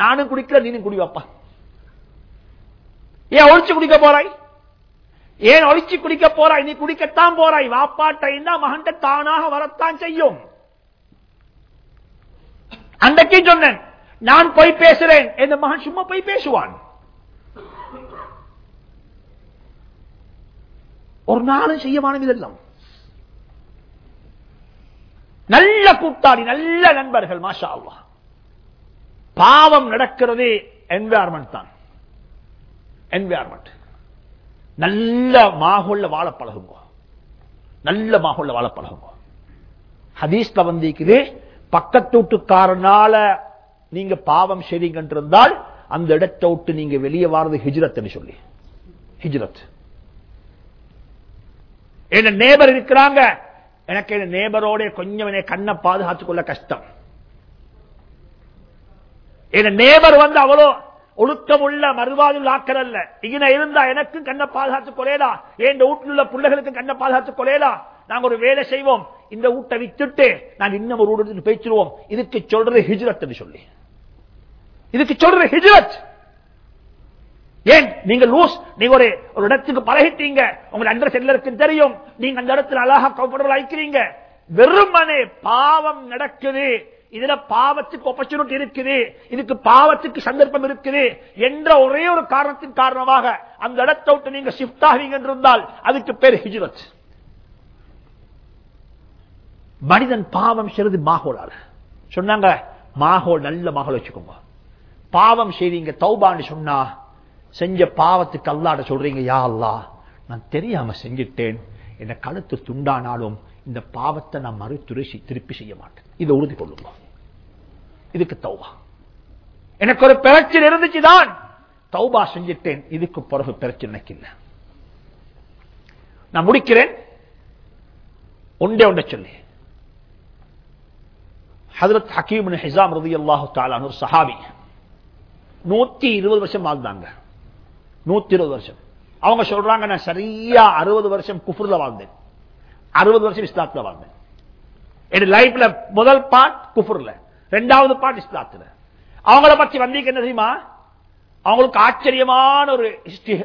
நானும் குடிக்கிற நீனும் குடி வாப்பா. ஏன் ஒழிச்சு குடிக்க போறாய்? ஏன் ஒழிச்சு குடிக்க போறாய்? நீ குடிக்கத்தான் போறாய். வாப்பாட்ட மகன்கிட்ட தானாக வரத்தான் செய்யும். அன்றைக்கு சொன்னேன் நான் போய் பேசுறேன். என் மகன் சும்மா போய் பேசுவான். ஒரு நாளும் செய்யமான இதெல்லாம். நல்ல கூட்டாளி நல்ல நண்பர்கள் மாஷா அல்லா பாவம் நடக்கிறது என்வாரன்மெண்ட் தான். என்வாயர்மெண்ட் நல்ல மாகோல்ல வாழ பழகுங்க. நல்ல மாகோல்ல வாழ பழகுங்க. ஹதீஸ்ல வந்திருக்குது பக்கத்து வீட்டுக்காரனால நீங்க பாவம் செய்றீங்க இருந்தால் அந்த இடத்தை விட்டு நீங்க வெளியே வாரது ஹிஜ்ரத்னு சொல்லி. ஹிஜ்ரத். என்ன நேபர் இருக்கிறாங்க? எனக்கு என் நேபரோட கொஞ்சம் என்னை கண்ணை பாதுகாத்துக் கொள்ள கஷ்டம். என் நேபர் வந்து அவ்வளோ ஒழுக்கமுள்ள மறுவாதில் ஆக்கல் அல்ல. இங்கே இருந்தா எனக்கும் கண்ணை பாதுகாத்து கொலையலா என் வீட்டில் உள்ள பிள்ளைகளுக்கும் கண்ணை பாதுகாத்து கொலையலா நாங்க ஒரு வேலை செய்வோம். இந்த வீட்டை வித்துட்டு நாங்க இன்னும் ஒரு வீடு பேச்சிருவோம் இதுக்கு சொல்றது ஹிஜ்ரத் சொல்லி. இதுக்கு சொல்றது ஹிஜ்ரத். ஏன்? நீங்க லூஸ். நீங்க ஒரு ஒரு இடத்துக்கு பழகிட்டீங்க. உங்க அட்ரஸ் எல்லாருக்கும் தெரியும். நீங்க அந்த இடத்துல அழகா கம்ஃபர்டபுள் வெறுமனே பாவம் நடக்குது. இதுல பாவத்துக்கு ஆப்பர்ச்சுனிட்டி இருக்குது. இதுக்கு பாவத்துக்கு சந்தர்ப்பம் இருக்குது என்ற ஒரே ஒரு காரணத்தின் காரணமாக அந்த இடத்தை விட்டு நீங்க ஷிப்ட் ஆகுவீங்க இருந்தால் அதுக்கு பேர் ஹிஜ்ரத். மனிதன் பாவம் செய்வது மாகோலால சொன்னாங்க மாகோல் நல்ல மாகோல் வச்சுக்கோங்க. பாவம் செய்றீங்க தௌபான்னு சொன்னா செஞ்ச பாவத்துக்கு அல்லாட சொல்றீங்க யா அல்லா நான் தெரியாம செஞ்சிட்டேன். என்ன கழுத்து துண்டானாலும் இந்த பாவத்தை நான் மறுத்துரை திருப்பி செய்ய மாட்டேன். இதை உறுதி கொள்ளுங்க இதுக்கு தௌபா. எனக்கு ஒரு பிரச்சனை இருந்துச்சுதான் தௌபா செஞ்சிட்டேன். இதுக்கு பிறகு பிரச்சனை எனக்கு இல்லை. நான் முடிக்கிறேன். ஒன்றே ஒன்றை சொல்லி. ஹதரத் ஹக்கீம் ஹிசாம் ரதி அல்லாஹு தாலான் ஒரு சஹாபி. நூத்தி இருபது வருஷம் வாழ்ந்தாங்க. நூத்தி இருபது வருஷம். அவங்க சொல்றாங்க நான் சரியா அறுபது வருஷம் குஃபுர்ல வாழ்ந்தேன். அறுபது வருஷம் இஸ்லாத்துல வாழ்ந்தேன். என் லைஃப்ல முதல் பார்ட் குஃபுர்ல ரெண்டாவது பார்ட் இஸ்லாத்துல. அவங்கள பத்தி வந்தீங்க என்ன தெரியுமா? அவங்களுக்கு ஆச்சரியமான ஒரு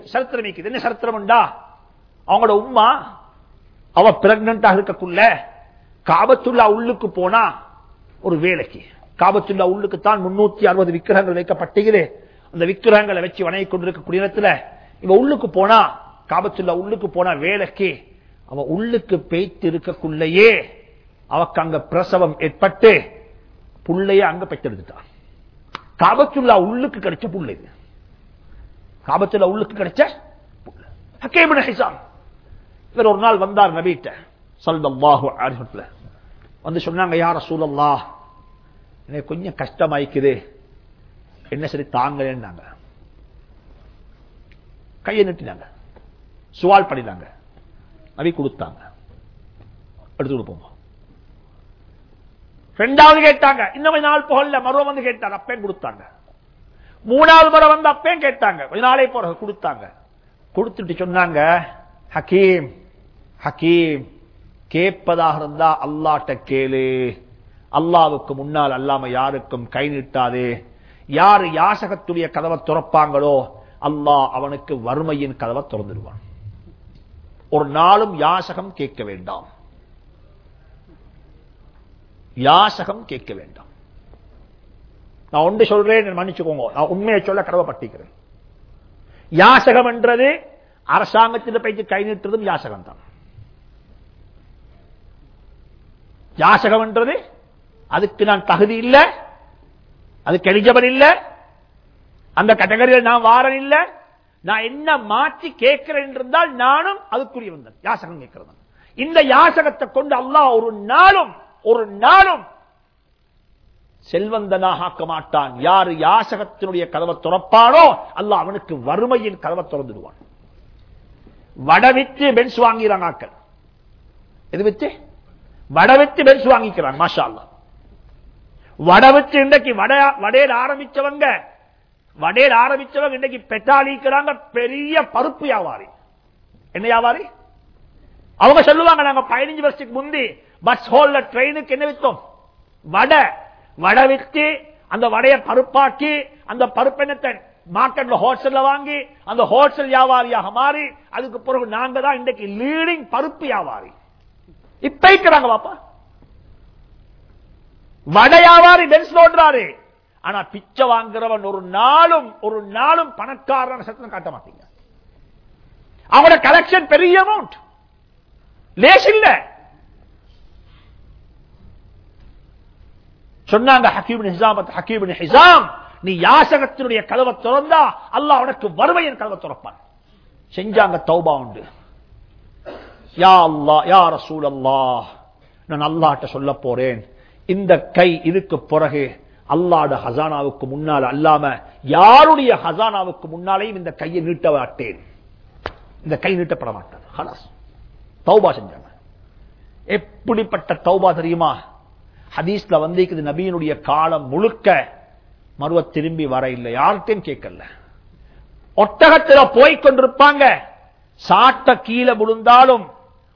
சரித்திரம் இருக்குது. என்ன உண்டா? அவங்களோட உம்மா அவ பிரெக்னண்டாக இருக்கக்குள்ள காபத்துல்லா உள்ளுக்கு போனா ஒரு வேலைக்கு. காபத்துல்லா உள்ளுக்கு தான் முன்னூத்தி அறுபது விக்கிரகங்கள் வைக்கப்பட்டுகிறது. அந்த விக்கிரகங்களை வச்சு வணங்கி கொண்டிருக்கக்கூடிய இடத்துல இவ உள்ளுக்கு போனா காபத்துல்லா உள்ளுக்கு போனா வேலைக்கு. அவ உள்ளுக்கு பேய்த்து இருக்கக்குள்ளேயே அவக்கு அங்க பிரசவம் ஏற்பட்டு புள்ளைய அங்க பெற்றெடுத்துட்டான் காபத்துல்லா உள்ளுக்கு கிடைச்ச புள்ளை இது. காபத்துல்லா உள்ளுக்கு கிடைச்ச புள்ள. ஹிசாம். இவர் ஒரு நாள் வந்தார் நபீட்ட சல்தல்லாஹு அலிஹத்துல வந்து சொன்னாங்க யார சூழல்லா எனக்கு கொஞ்சம் கஷ்டமாய்க்குது. என்ன சரி தாங்களேன்னாங்க கையை நிட்டினாங்க. சுவால் பண்ணினாங்க. நபி கொடுத்தாங்க. எடுத்து கொடுப்போம்? ரெண்டாவது கேட்டாங்க. இன்னும் கொஞ்ச நாள் போகல மருவம் வந்து கேட்டாங்க அப்பேன் கொடுத்தாங்க. மூணாவது முறை வந்து அப்பேன் கேட்டாங்க. கொஞ்ச நாளே போற கொடுத்தாங்க. கொடுத்துட்டு சொன்னாங்க ஹக்கீம் ஹக்கீம் கேட்பதாக இருந்தா அல்லாட்ட கேளு. அல்லாவுக்கு முன்னால் அல்லாம யாருக்கும் கை நீட்டாது. யாரு யாசகத்துடைய கதவை துறப்பாங்களோ அல்லாஹ் அவனுக்கு வறுமையின் கதவை திறந்துடுவான். ஒரு நாளும் யாசகம் கேட்க வேண்டாம். யாசகம் கேட்க வேண்டாம். நான் ஒன்று சொல்றேன் மன்னிச்சுக்கோங்க. நான் உண்மையை சொல்ல கடமைப்பட்டிருக்கிறேன். யாசகம் என்றது அரசாங்கத்தில் பயிற்சி கை நிறுத்துறதும் யாசகம் தான் யாசகம் என்றது அதுக்கு நான் தகுதி இல்ல அதுக்கு எலிஜபிள் இல்ல அந்த கேட்டகரியில் நான் வாரன் இல்ல நான் என்ன மாற்றி கேட்கிறேன் இருந்தால் நானும் அதுக்குரிய வந்தேன். யாசகம் கேட்கிறது. இந்த யாசகத்தை கொண்டு அல்லாஹ் ஒரு நாளும் ஒரு நாளும் செல்வந்தனாக ஆக்க மாட்டான். யாரு யாசகத்தினுடைய கதவை துறப்பானோ அல்லாஹ் அவனுக்கு வறுமையின் கதவை திறந்துடுவான். வடவித்து பென்ஸ் வாங்கிறாங்க ஆக்கள் எது வித்து? வடவித்து பென்ஸ் வாங்கிக்கிறாங்க மாஷா அல்லா வடவித்து இன்றைக்கு வட வடையில் ஆரம்பிச்சவங்க வடையில் ஆரம்பிச்சவங்க இன்னைக்கு பெட்டாளிக்கிறாங்க பெரிய பருப்பு வியாபாரி. என்ன வியாபாரி? அவங்க சொல்லுவாங்க நாங்க பதினஞ்சு வருஷத்துக்கு முந்தி பஸ் ஹோல்ல ட்ரெயினுக்கு என்ன வித்தோம்? வடை. வடை வித்து அந்த வடைய பருப்பாக்கி அந்த பருப்பெண்ணத்தை மார்க்கெட்ல ஹோல்சேல்ல வாங்கி அந்த ஹோல்சேல் வியாபாரியாக மாறி அதுக்கு பிறகு நாங்க தான் இன்றைக்கு லீடிங் பருப்பு வியாபாரி. இப்ப இருக்கிறாங்க பாப்பா. வட வியாபாரி பென்ஸ் ஓடுறாரு ஆனா பிச்சை வாங்குறவன் ஒரு நாளும் ஒரு நாளும் பணக்காரன் சத்தம் காட்ட மாட்டீங்க. அவனோட கலெக்ஷன் பெரிய அமௌண்ட் லேஸ் இல்ல. சொன்னாங்க ஹக்கீம் ஹிசாம் ஹக்கீம் ஹிசாம் நீ யாசகத்தினுடைய கதவை திறந்தா அல்லாஹ் உனக்கு வறுமையின் கதவை திறப்பான். செஞ்சாங்க தௌபா உண்டு. யா அல்லா யா ரசூல் அல்லா நான் அல்லாட்ட சொல்ல போறேன். இந்த கை இதுக்கு பிறகு அல்லாட ஹசானாவுக்கு முன்னால் அல்லாம யாருடைய ஹசானாவுக்கு முன்னாலேயும் இந்த கையை நீட்ட மாட்டேன் இந்த கை நீட்டப்பட மாட்டார் ஹலாஸ். தௌபா செஞ்சாங்க. எப்படிப்பட்ட தௌபா தெரியுமா? ஹதீஸ்ல வந்திருக்குது நபியினுடைய காலம் முழுக்க மறுவ திரும்பி வர இல்லை. யார்கிட்டையும் கேட்கல. ஒட்டகத்தில் போய் கொண்டிருப்பாங்க. சாட்ட கீழே விழுந்தாலும்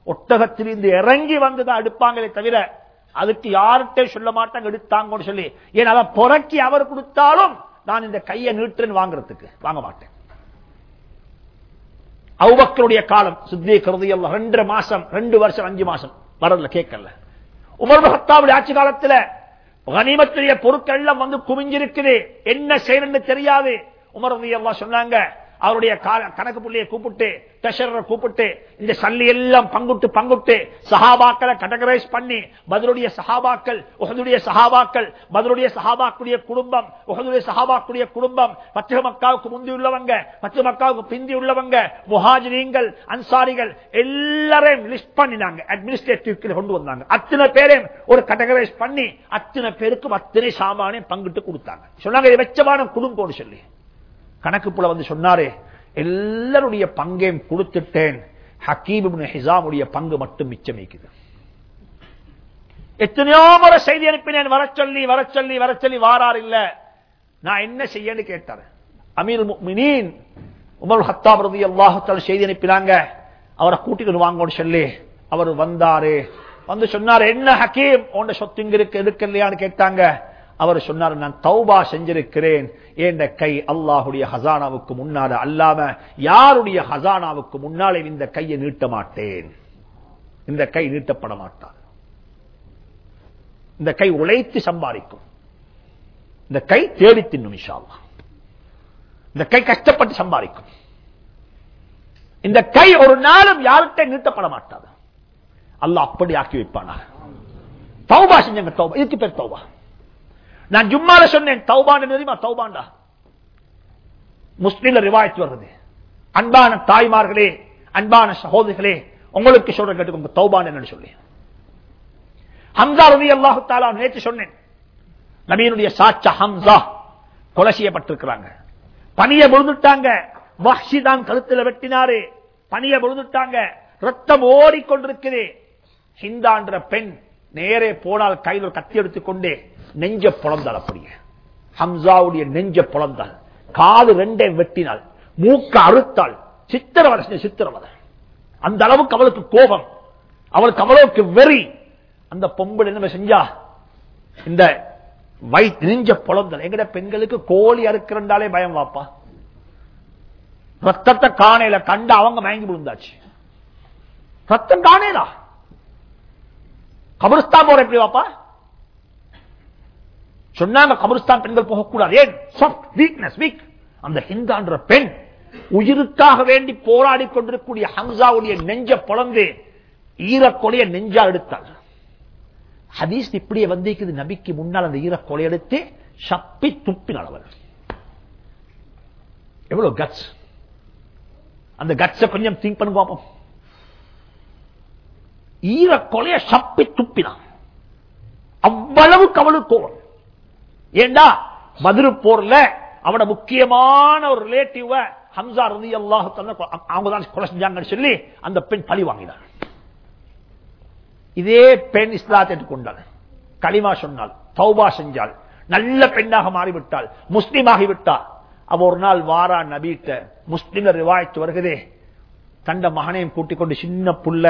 ஒட்டகத்திலிருந்து இறங்கி வந்துதான் எடுப்பாங்களே தவிர அதுக்கு யார்கிட்ட சொல்ல மாட்டாங்க எடுத்தாங்கன்னு சொல்லி. ஏன் அதை புரட்டி அவர் கொடுத்தாலும் நான் இந்த கையை நீட்டுன்னு வாங்குறதுக்கு. வாங்க மாட்டேன். அவுபக்களுடைய காலம் சித்தி கருதி ரெண்டு மாசம் ரெண்டு வருஷம் அஞ்சு மாசம். வரல கேட்கல. உமர் மகத்தாவுடைய ஆட்சி காலத்துல கனிமத்துடைய பொருட்கள் எல்லாம் வந்து குவிஞ்சிருக்குது. என்ன செய்யணும்னு தெரியாது. உமர் சொன்னாங்க அவருடைய கணக்கு புள்ளியை கூப்பிட்டு டெஷரை கூப்பிட்டு இந்த சல்லி எல்லாம் பங்குட்டு பங்குட்டு சஹாபாக்களை கட்டகரைஸ் பண்ணி பதிலுடைய சஹாபாக்கள் உகதுடைய சஹாபாக்கள் பதிலுடைய சஹாபாக்குடைய குடும்பம் உகதுடைய சஹாபாக்குடைய குடும்பம் பத்து மக்காவுக்கு முந்தி உள்ளவங்க பத்து மக்காவுக்கு பிந்தி உள்ளவங்க முஹாஜிரீங்கள் அன்சாரிகள் எல்லாரையும் லிஸ்ட் பண்ணினாங்க அட்மினிஸ்ட்ரேட்டிவ் கொண்டு வந்தாங்க. அத்தனை பேரையும் ஒரு கட்டகரைஸ் பண்ணி அத்தனை பேருக்கும் அத்தனை சாமானையும் பங்கிட்டு கொடுத்தாங்க. சொன்னாங்க இது வெச்சமான குடும்பம்னு சொல்லி. கணக்கு போல வந்து சொன்னாரு எல்லாருடைய பங்கையும் கொடுத்துட்டேன். ஹக்கீப் ஹிசாமுடைய பங்கு மட்டும் மிச்சமிக்குது எத்தனையோ முறை செய்தி அனுப்பினேன் வர சொல்லி வர சொல்லி வர சொல்லி வாரார் இல்ல. நான் என்ன செய்யன்னு கேட்டார். அமீர் மினீன் உமர் ஹத்தாப் ரதி அல்லாஹத்தால் செய்தி அனுப்பினாங்க. அவரை கூட்டிட்டு வாங்கன்னு சொல்லி அவர் வந்தாரு. வந்து சொன்னார் என்ன ஹக்கீம் உன் சொத்து இங்க இருக்கு இல்லையான்னு கேட்டாங்க. அவர் சொன்னார் நான் தௌபா செஞ்சிருக்கிறேன். என்ற கை அல்லாஹுடைய ஹசானாவுக்கு முன்னால அல்லாம யாருடைய ஹசானாவுக்கு முன்னாலே இந்த கையை நீட்ட மாட்டேன். இந்த கை நீட்டப்பட மாட்டார் இந்த கை உழைத்து சம்பாதிக்கும். இந்த கை தேடி தின்னும் இந்த கை கஷ்டப்பட்டு சம்பாதிக்கும். இந்த கை ஒரு நாளும் யார்கிட்ட நீட்டப்பட மாட்டாது. அல்லாஹ் அப்படி ஆக்கி வைப்பானா தௌபா செஞ்சங்க தௌபா. இதுக்கு பேர் தௌபா. நான் ஜும்மால சொன்னேன் தௌபான் தெரியுமா? தௌபாண்டா முஸ்லீம்ல ரிவாயத்து வருது. அன்பான தாய்மார்களே அன்பான சகோதரிகளே உங்களுக்கு சொல்ற கேட்டுக்கோங்க தௌபான் என்னன்னு சொல்லி. ஹம்சா ரவி அல்லாஹு தாலா நேற்று சொன்னேன். நபீனுடைய சாச்சா ஹம்சா கொலை செய்யப்பட்டிருக்கிறாங்க. பனிய விழுந்துட்டாங்க. வஹ்ஷி தான் கழுத்துல வெட்டினாரு. பனிய விழுந்துட்டாங்க. ரத்தம் ஓடிக்கொண்டிருக்கிறேன் ஹிந்தான்ற பெண் நேரே போனால் கையில் கத்தி எடுத்துக்கொண்டே நெஞ்ச புலந்தாள் அப்படியே ஹம்சாவுடைய நெஞ்ச புலந்தாள் காது ரெண்டே வெட்டினாள் மூக்க அறுத்தாள் சித்திரவதை சித்திரவதை அந்த அளவுக்கு அவளுக்கு கோபம். அவளுக்கு அவ்வளவுக்கு வெறி. அந்த பொம்பளை என்ன செஞ்சா? இந்த வயிற்று நெஞ்ச புலந்தல் எங்கட பெண்களுக்கு கோழி அறுக்கிறண்டாலே பயம் வாப்பா. ரத்தத்தை காணையில கண்டு அவங்க மயங்கி விழுந்தாச்சு. ரத்தம் காணேதா கபருஸ்தான் போற எப்படி வாப்பா? சொன்னாங்க கபருஸ்தான் பெண்கள் போகக்கூடாது. ஏன்? வீக்னஸ் வீக் அந்த ஹிந்தான்ற பெண் உயிருக்காக வேண்டி போராடி கொண்டிருக்கூடிய ஹம்சாவுடைய நெஞ்ச பொழந்து ஈரக்கொலைய நெஞ்சா எடுத்தாள். ஹதீஸ் இப்படியே வந்திருக்குது. நபிக்கு முன்னால் அந்த ஈரக்கொலை எடுத்து சப்பி துப்பினாள் அவர் எவ்வளவு கட்ஸ் அந்த கட்ஸ கொஞ்சம் திங்க் பண்ணு பார்ப்போம் ஈரக்கொலைய சப்பி துப்பினான் அவ்வளவுக்கு அவளுக்கு கோவம் ஏண்டா? மதுரை போர்ல அவட முக்கியமான ஒரு ரிலேட்டிவ ஹம்சா ரதி அல்லாஹு அவங்க தான் கொலை செஞ்சாங்கன்னு சொல்லி அந்த பெண் பழி வாங்கினார் இதே பெண் இஸ்லாத்தை கொண்டாள் களிமா சொன்னாள் தௌபா செஞ்சாள் நல்ல பெண்ணாக மாறிவிட்டாள் முஸ்லீம் ஆகிவிட்டாள். அவ ஒரு நாள் வாரா நபீட்ட முஸ்லிம் ரிவாய்த்து வருகிறதே தண்ட மகனையும் கூட்டிக் கொண்டு சின்ன புள்ள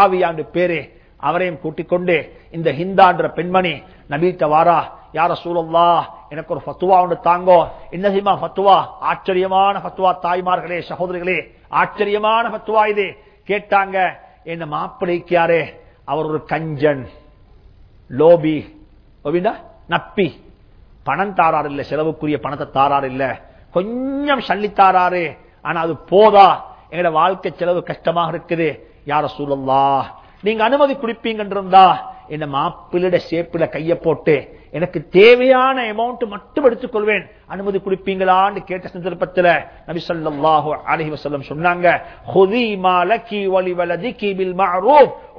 ஆவியாண்டு பேரே அவரையும் கூட்டிக் கொண்டு இந்த ஹிந்தான்ற பெண்மணி நபீட்ட வாரா யார சூழல்லா எனக்கு ஒரு ஃபத்துவா ஒன்று தாங்கோ. என்ன செய்யுமா ஃபத்துவா ஆச்சரியமான ஃபத்துவா தாய்மார்களே சகோதரிகளே ஆச்சரியமான ஃபத்துவா இது. கேட்டாங்க என்ன மாப்பிளைக்கு அவர் ஒரு கஞ்சன் லோபி நப்பி. பணம் தாரார் இல்ல செலவுக்குரிய பணத்தை தாரார் இல்ல கொஞ்சம் சல்லித்தாராரு ஆனா அது போதா? எங்களோட வாழ்க்கை செலவு கஷ்டமாக இருக்குது. யார சூழல்லா நீங்க அனுமதி குடிப்பீங்கன்றிருந்தா என்ன மாப்பிள்ளைட சேப்பில கைய போட்டு எனக்கு தேவையான அமௌண்ட் மட்டும் எடுத்துக்கொள்வேன். அனுமதி கொடுப்பீங்களான்னு கேட்ட சந்தர்ப்பத்தில் நபி ஸல்லல்லாஹு அலைஹி வஸல்லம் சொன்னாங்க வலி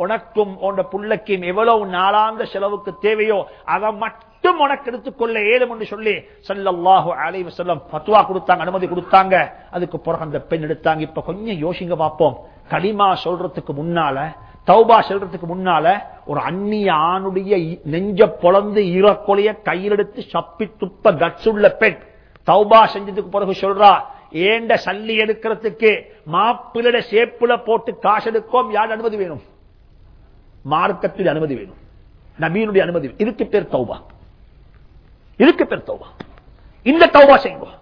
உனக்கும் உன் புள்ளக்கும் எவ்வளவு நாளாந்த செலவுக்கு தேவையோ அதை மட்டும் உனக்கு எடுத்துக்கொள்ள ஏழும் என்று சொல்லி ஸல்லல்லாஹு அலைஹி வசல்லம் பத்துவா கொடுத்தாங்க அனுமதி கொடுத்தாங்க. அதுக்கு பிறகு அந்த பெண் எடுத்தாங்க. இப்ப கொஞ்சம் யோசிங்க பார்ப்போம் களிமா சொல்றதுக்கு முன்னால தௌபா செல்றதுக்கு முன்னால ஒரு அந்நிய ஆணுடைய நெஞ்ச பொழந்து ஈரக்கொலைய கையில் எடுத்து சப்பி துப்ப கட்சுள்ள பெண் தௌபா செஞ்சதுக்கு பிறகு சொல்றா ஏண்ட சல்லி எடுக்கிறதுக்கு மாப்பிள்ளட சேப்புல போட்டு காசு எடுக்கோம் யார் அனுமதி வேணும்? மார்க்கத்தில் அனுமதி வேணும். நபீனுடைய அனுமதி இதுக்கு பேர் தௌபா. இதுக்கு பேர் தௌபா. இந்த தௌபா செய்வோம்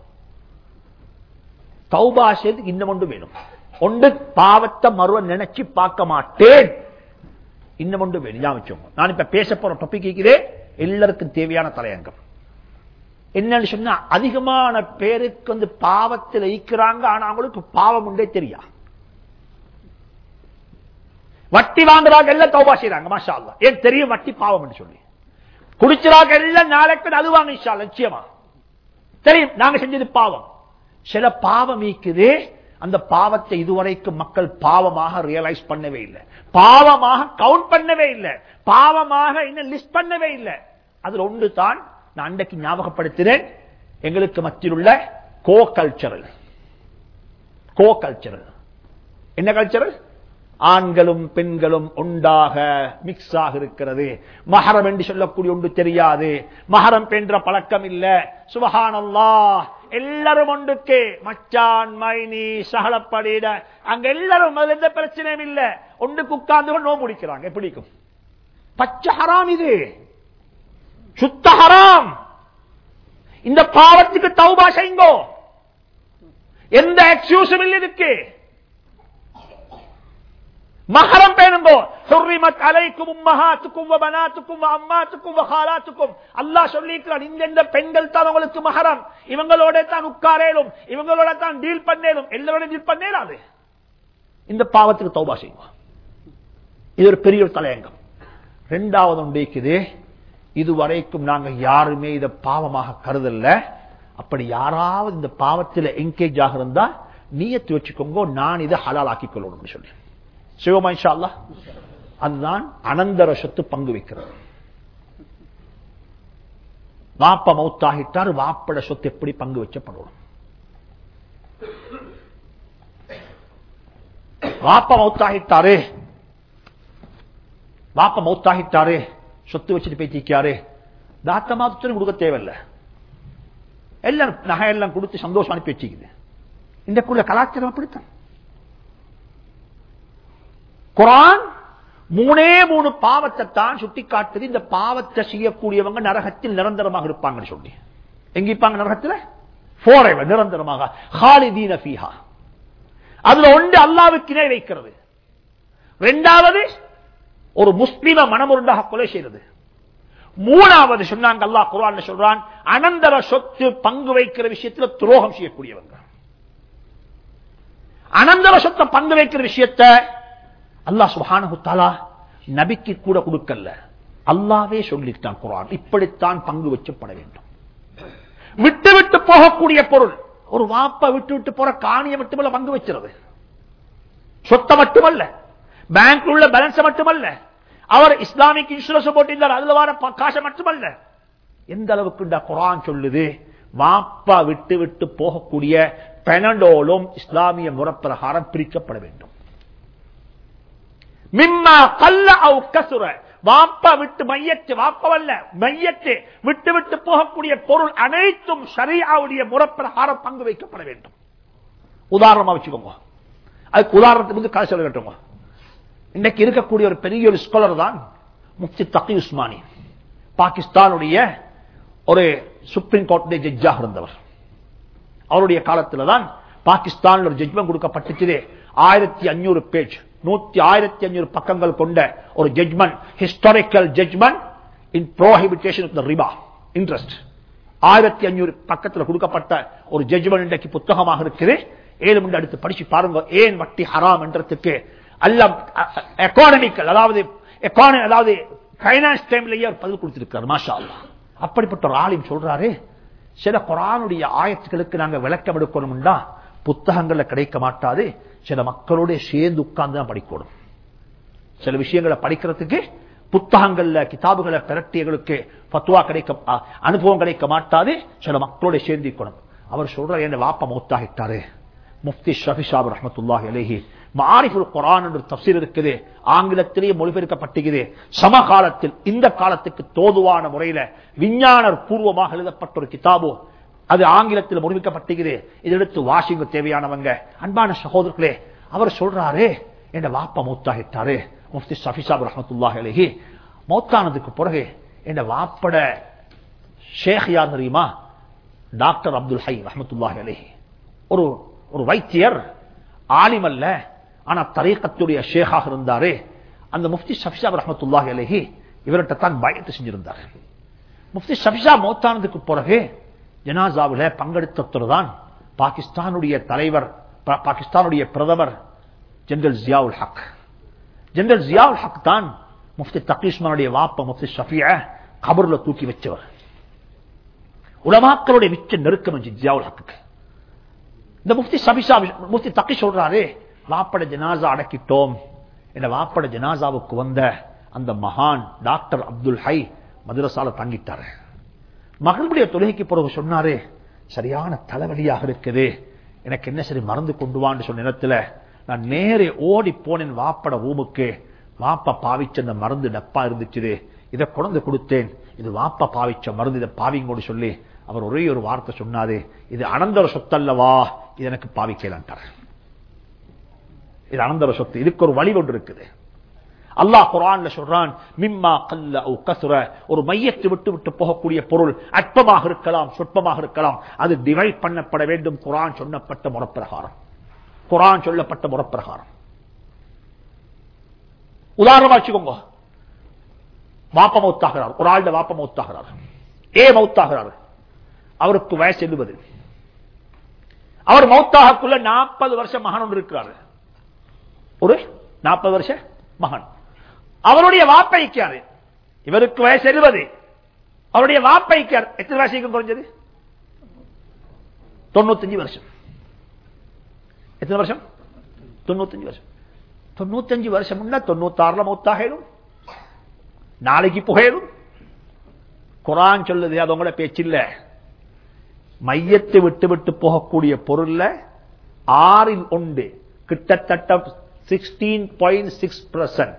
தௌபா செய்து இன்னும் ஒன்று வேணும். ஒன்று பாவத்தை மறுவ நினைச்சு பார்க்க மாட்டேன். இன்னும் ஒன்று வேணும். ஞாபகம் நான் இப்ப பேச போற டாபிக் எல்லாருக்கும் தேவையான தலையங்கம். என்னன்னு சொன்னா அதிகமான பேருக்கு வந்து பாவத்தில் ஈக்கிறாங்க ஆனா அவங்களுக்கு பாவம் உண்டே தெரியா? வட்டி வாங்குறாங்க எல்லாம் தௌபா செய்யறாங்க மாஷா ஏன் தெரியும் வட்டி பாவம் சொல்லி? குடிச்சிறாங்க எல்லாம் நாளைக்கு அழுவாங்க இன்ஷா அல்லாஹ், நிச்சயமா. தெரியும் நாங்க செஞ்சது பாவம். சில பாவம் ஈக்குது அந்த பாவத்தை இதுவரைக்கும் மக்கள் பாவமாக ரியலைஸ் பண்ணவே இல்லை. பாவமாக கவுண்ட் பண்ணவே இல்லை. பாவமாக இன்னும் லிஸ்ட் பண்ணவே இல்லை. அதுல ஒன்று தான் நான் அன்றைக்கு ஞாபகப்படுத்தினேன் எங்களுக்கு மத்தியில் உள்ள கோ கல்ச்சரல் கோ கல்ச்சரல் என்ன கல்ச்சரல் ஆண்களும் பெண்களும் ஒன்றாக மிக்ஸ் ஆக இருக்கிறது. மஹரம் என்று சொல்லக்கூடிய ஒன்று தெரியாது. மஹரம் என்ற பழக்கம் இல்ல. சுபகானல்லா எல்லாரும் ஒன்றுக்கு. மச்சான் மைனி சகலப்படையிட. அங்க எல்லாரும் அதுல எந்த பிரச்சனையும் இல்ல. ஒன்றுக்கு உட்கார்ந்து நோம்பு பிடிக்கிறாங்க பிடிக்கும் பச்சை ஹராம் இது. சுத்த ஹராம். இந்த பாவத்துக்கு தௌபா செய்யுங்கோ எந்த எக்ஸ்கியூஸும் இல்லை இதுக்கு. மகரம் பேணுங்கோ. ஹுர்ரிமத் அலைக்கும் உம்மஹாத்துக்கும் வபனாத்துக்கும் அம்மாத்துக்கும் வஹாலாத்துக்கும் அல்லாஹ் சொல்லியிருக்கிறான் இந்த பெண்கள் தான் உங்களுக்கு மகரம் இவங்களோட தான் உட்காரேலும் இவங்களோட தான் டீல் பண்ணேலும் எல்லாரோட டீல் பண்ணேலாது இந்த பாவத்துக்கு தௌபா செய்வோம் இது ஒரு பெரிய ஒரு தலையங்கம். ரெண்டாவது ஒன்று இருக்குது இதுவரைக்கும் நாங்க யாருமே இதை பாவமாக கருதல்ல அப்படி யாராவது இந்த பாவத்தில் என்கேஜ் ஆக இருந்தா நீயத்து வச்சுக்கோங்க நான் இதை ஹலால் ஆக்கிக் கொள்ளணும்னு சொல்லி. சிவமா இன்ஷா அல்லாஹ் அதுதான் அனந்தர சொத்து பங்கு வைக்கிறது. வாப்ப மௌத்தாகிட்டார் வாப்பட சொத்து எப்படி பங்கு வச்சப்படணும் வாப்ப மௌத்தாகிட்டாரு வாப்ப மௌத்தாகிட்டாரு சொத்து வச்சுட்டு பேசிக்காரு தாத்த மாத்திரம் கொடுக்க தேவையில்லை. எல்லாம் நகை எல்லாம் கொடுத்து சந்தோஷம் அனுப்பி வச்சுக்குது. இன்றைக்குள்ள கலாச்சாரம் அப்படித்தான். குரான் மூணே மூணு பாவத்தை தான் சுட்டி காட்டுது இந்த பாவத்தை செய்யக்கூடியவங்க நரகத்தில் நிரந்தரமாக இருப்பாங்கன்னு சொல்லி. எங்க இருப்பாங்க நரகத்தில்? நிரந்தரமாக. ஹாலிதீன ஃபீஹா. அதுல ஒன்று அல்லாவுக்கு இணை வைக்கிறது. ரெண்டாவது ஒரு முஸ்லிம மனமுருண்டாக கொலை செய்யறது மூணாவது சொன்னாங்க அல்லாஹ் குரான் சொல்றான் அனந்தர சொத்து பங்கு வைக்கிற விஷயத்துல துரோகம் செய்யக்கூடியவங்க. அனந்தர சொத்தை பங்கு வைக்கிற விஷயத்த அல்லாஹ் சுப்ஹானஹு நபிக்கு கூட கொடுக்கல. அல்லாவே சொல்லிட்டான் குரான் இப்படித்தான் பங்கு வச்சப்பட வேண்டும். விட்டு விட்டு போகக்கூடிய பொருள். ஒரு வாப்ப விட்டு விட்டு போற காணிய மட்டுமல்ல பங்கு வச்சிருது சொத்தை மட்டுமல்ல. பேங்க்ல உள்ள பேலன்ஸ் மட்டுமல்ல. அவர் இஸ்லாமிக் இன்சூரன்ஸ் போட்டிருந்தார். அதுல வர காசை மட்டுமல்ல. எந்த அளவுக்கு இந்த குரான் சொல்லுது? வாப்பா விட்டு விட்டு போகக்கூடிய பெனடோலும் இஸ்லாமிய முறப்பிரகாரம் பிரிக்கப்பட வேண்டும். மிம்மா கல்ல அவு கசுர. வாப்பா விட்டு மையத்து வாப்பவல்ல மையத்து விட்டு விட்டு போகக்கூடிய பொருள் அனைத்தும் சரியாவுடைய முறப்பிரகாரம் பங்கு வைக்கப்பட வேண்டும். உதாரணமா வச்சுக்கோங்க. அதுக்கு உதாரணத்துக்கு கதை சொல்ல கட்டுங்க. இன்னைக்கு இருக்கக்கூடிய ஒரு பெரிய ஒரு ஸ்காலர் தான் முக்தி தகி உஸ்மானி. பாகிஸ்தானுடைய ஒரு சுப்ரீம் கோர்ட்டுடைய ஜட்ஜாக இருந்தவர். அவருடைய காலத்தில் தான் பாகிஸ்தான் ஒரு ஜட்மெண்ட் கொடுக்கப்பட்டுச்சு. ஆயிரத்தி அஞ்சூறு பேஜ் நூத்தி ஆயிரத்தி அஞ்சூறு பக்கங்கள் கொண்ட ஒரு judgment historical judgment in prohibition ரிபா interest ஆயிரத்தி அஞ்சூறு பக்கத்தில் கொடுக்கப்பட்ட ஒரு ஜட்மெண்ட் இன்றைக்கு புத்தகமாக இருக்குது. ஏழு மணி அடுத்து படிச்சு பாருங்க. ஏன் வட்டி ஹராம் என்றதுக்கு? அல்ல எக்கானமிக்கல் அதாவது economy- அதாவது ஃபைனான்ஸ் டைம்லயே அவர் பதில் கொடுத்திருக்கிறார் மாஷா அப்படிப்பட்ட ஒரு ஆளும் சொல்றாரு சில குரானுடைய ஆயத்துக்களுக்கு நாங்கள் விளக்கம் எடுக்கணும்னா புத்தகங்கள்ல கிடைக்க மாட்டாது. சில மக்களோட சேர்ந்து உட்கார்ந்து தான் படிக்கணும். சில விஷயங்களை படிக்கிறதுக்கு புத்தகங்கள்ல கிதாபுகளை பிரட்டியர்களுக்கு பத்துவா கிடைக்க அனுபவம் கிடைக்க மாட்டாது. சில மக்களோட சேர்ந்திக்கணும் அவர் சொல்ற என்ன வாப்ப மூத்தாகிட்டாரு. முஃப்தி ஷஃபி ஷாப் ரஹமத்துல்லாஹி அலைஹி. மாரிஃபுல் குர்ஆன் என்று தப்சீர் இருக்குது. ஆங்கிலத்திலேயே மொழிபெயர்க்கப்பட்டிருக்குது. சமகாலத்தில் இந்த காலத்துக்கு தோதுவான முறையில விஞ்ஞான பூர்வமாக எழுதப்பட்ட ஒரு கிதாபு. அது ஆங்கிலத்தில் முடிவிக்கப்பட்டுகிறது இதெடுத்து வாசிங்க தேவையானவங்க. அன்பான சகோதரர்களே அவர் சொல்றாரு என் வாப்பா மூத்தாகிட்டாரு. முஃப்தி ஷஃபி ஷாப் ரஹமத்துல்லாஹி மௌத்தானதுக்கு பிறகு என் வாப்பட ஷேக் யார் தெரியுமா? டாக்டர் அப்துல் ஹை ரஹமத்துல்லாஹி அலஹி. ஒரு ஒரு வைத்தியர் ஆலிம் அல்ல ஆனா தரீக்கத்துடைய ஷேகாக இருந்தாரு. அந்த முஃப்தி ஷஃபிஷாப் ரஹமத்துல்லாஹி அலஹி இவர்கிட்ட தான் பயத்து செஞ்சிருந்தார் முஃப்தி ஷஃபிஷா மௌத்தானதுக்கு பிறகு ஜனாசாவில் பங்கெடுத்தவர் தான் பாகிஸ்தானுடைய தலைவர் பாகிஸ்தானுடைய பிரதமர் ஜெனரல் ஜியாவுல் ஹக். ஜெனரல் ஜியாவுல் ஹக் தான் முஃப்தி தக்லீஸ்மானுடைய வாப்ப முஃப்தி ஷஃபிய கபர்ல தூக்கி வச்சவர். உலமாக்களுடைய மிச்ச நெருக்கம் ஜியாவுல் ஹக்கு இந்த முஃப்தி சபிஷா முஃப்தி தக்கி சொல்றாரு வாப்பட ஜனாசா அடக்கிட்டோம். இந்த வாப்பட ஜனாசாவுக்கு வந்த அந்த மகான் டாக்டர் அப்துல் ஹை மதுரசால தங்கிட்டாரு. மகளுடைய தொழுகைக்கு பிறகு சொன்னாரு சரியான தலைவலியாக இருக்குது. எனக்கு என்ன சரி மறந்து கொண்டு வான்னு சொன்ன நேரத்தில் நான் நேரே ஓடி போனேன் வாப்பட ஊமுக்கு. வாப்பா பாவிச்ச அந்த மருந்து டப்பா இருந்துச்சு இதை குழந்தை கொடுத்தேன். இது வாப்பா பாவிச்ச மருந்து இதை பாவிங்கோடு சொல்லி அவர் ஒரே ஒரு வார்த்தை சொன்னாரு. இது அனந்தர சொத்தல்லவா? இது எனக்கு பாவிக்கலான்ட்டார். இது அனந்தர சொத்து. இதுக்கு ஒரு வழி கொண்டு இருக்குது. அல்லாஹ் குரான்ல சொல்றான் மிம்மா கல்ல அவு கசுர. ஒரு மையத்தை விட்டு விட்டு போகக்கூடிய பொருள் அற்பமாக இருக்கலாம் சொற்பமாக இருக்கலாம். அது டிவைட் பண்ணப்பட வேண்டும். குரான் சொன்னப்பட்ட முறப்பிரகாரம். குரான் சொல்லப்பட்ட முறப்பிரகாரம். உதாரணமா வச்சுக்கோங்க. வாப்ப மௌத்தாகிறார். ஒரு ஆள் வாப்ப மௌத்தாகிறார். ஏ மௌத்தாகிறார்? அவருக்கு வயசு எழுபது அவர் மௌத்தாகக்குள்ள நாற்பது வருஷம் மகன் ஒன்று இருக்கிறார். ஒரு நாற்பது வருஷ மகன். அவருடைய வாப்பைக்காரு இவருக்கு வயசு எழுபது. அவருடைய வாப்பைக்கார் எத்தனை வயசுக்கு குறைஞ்சது? தொண்ணூத்தஞ்சு வருஷம். எத்தனை வருஷம்? தொண்ணூத்தஞ்சு வருஷம். தொண்ணூத்தஞ்சு வருஷம் தொண்ணூத்தாறுல மௌத்தாகிடும் நாளைக்கு புகையிடும் குரான் சொல்லுது அது உங்களோட பேச்சில்ல. மையத்தை விட்டு விட்டு போகக்கூடிய பொருள்ல ஆறில் ஒன்று கிட்டத்தட்ட சிக்ஸ்டீன் பாயிண்ட் சிக்ஸ் பர்சன்ட்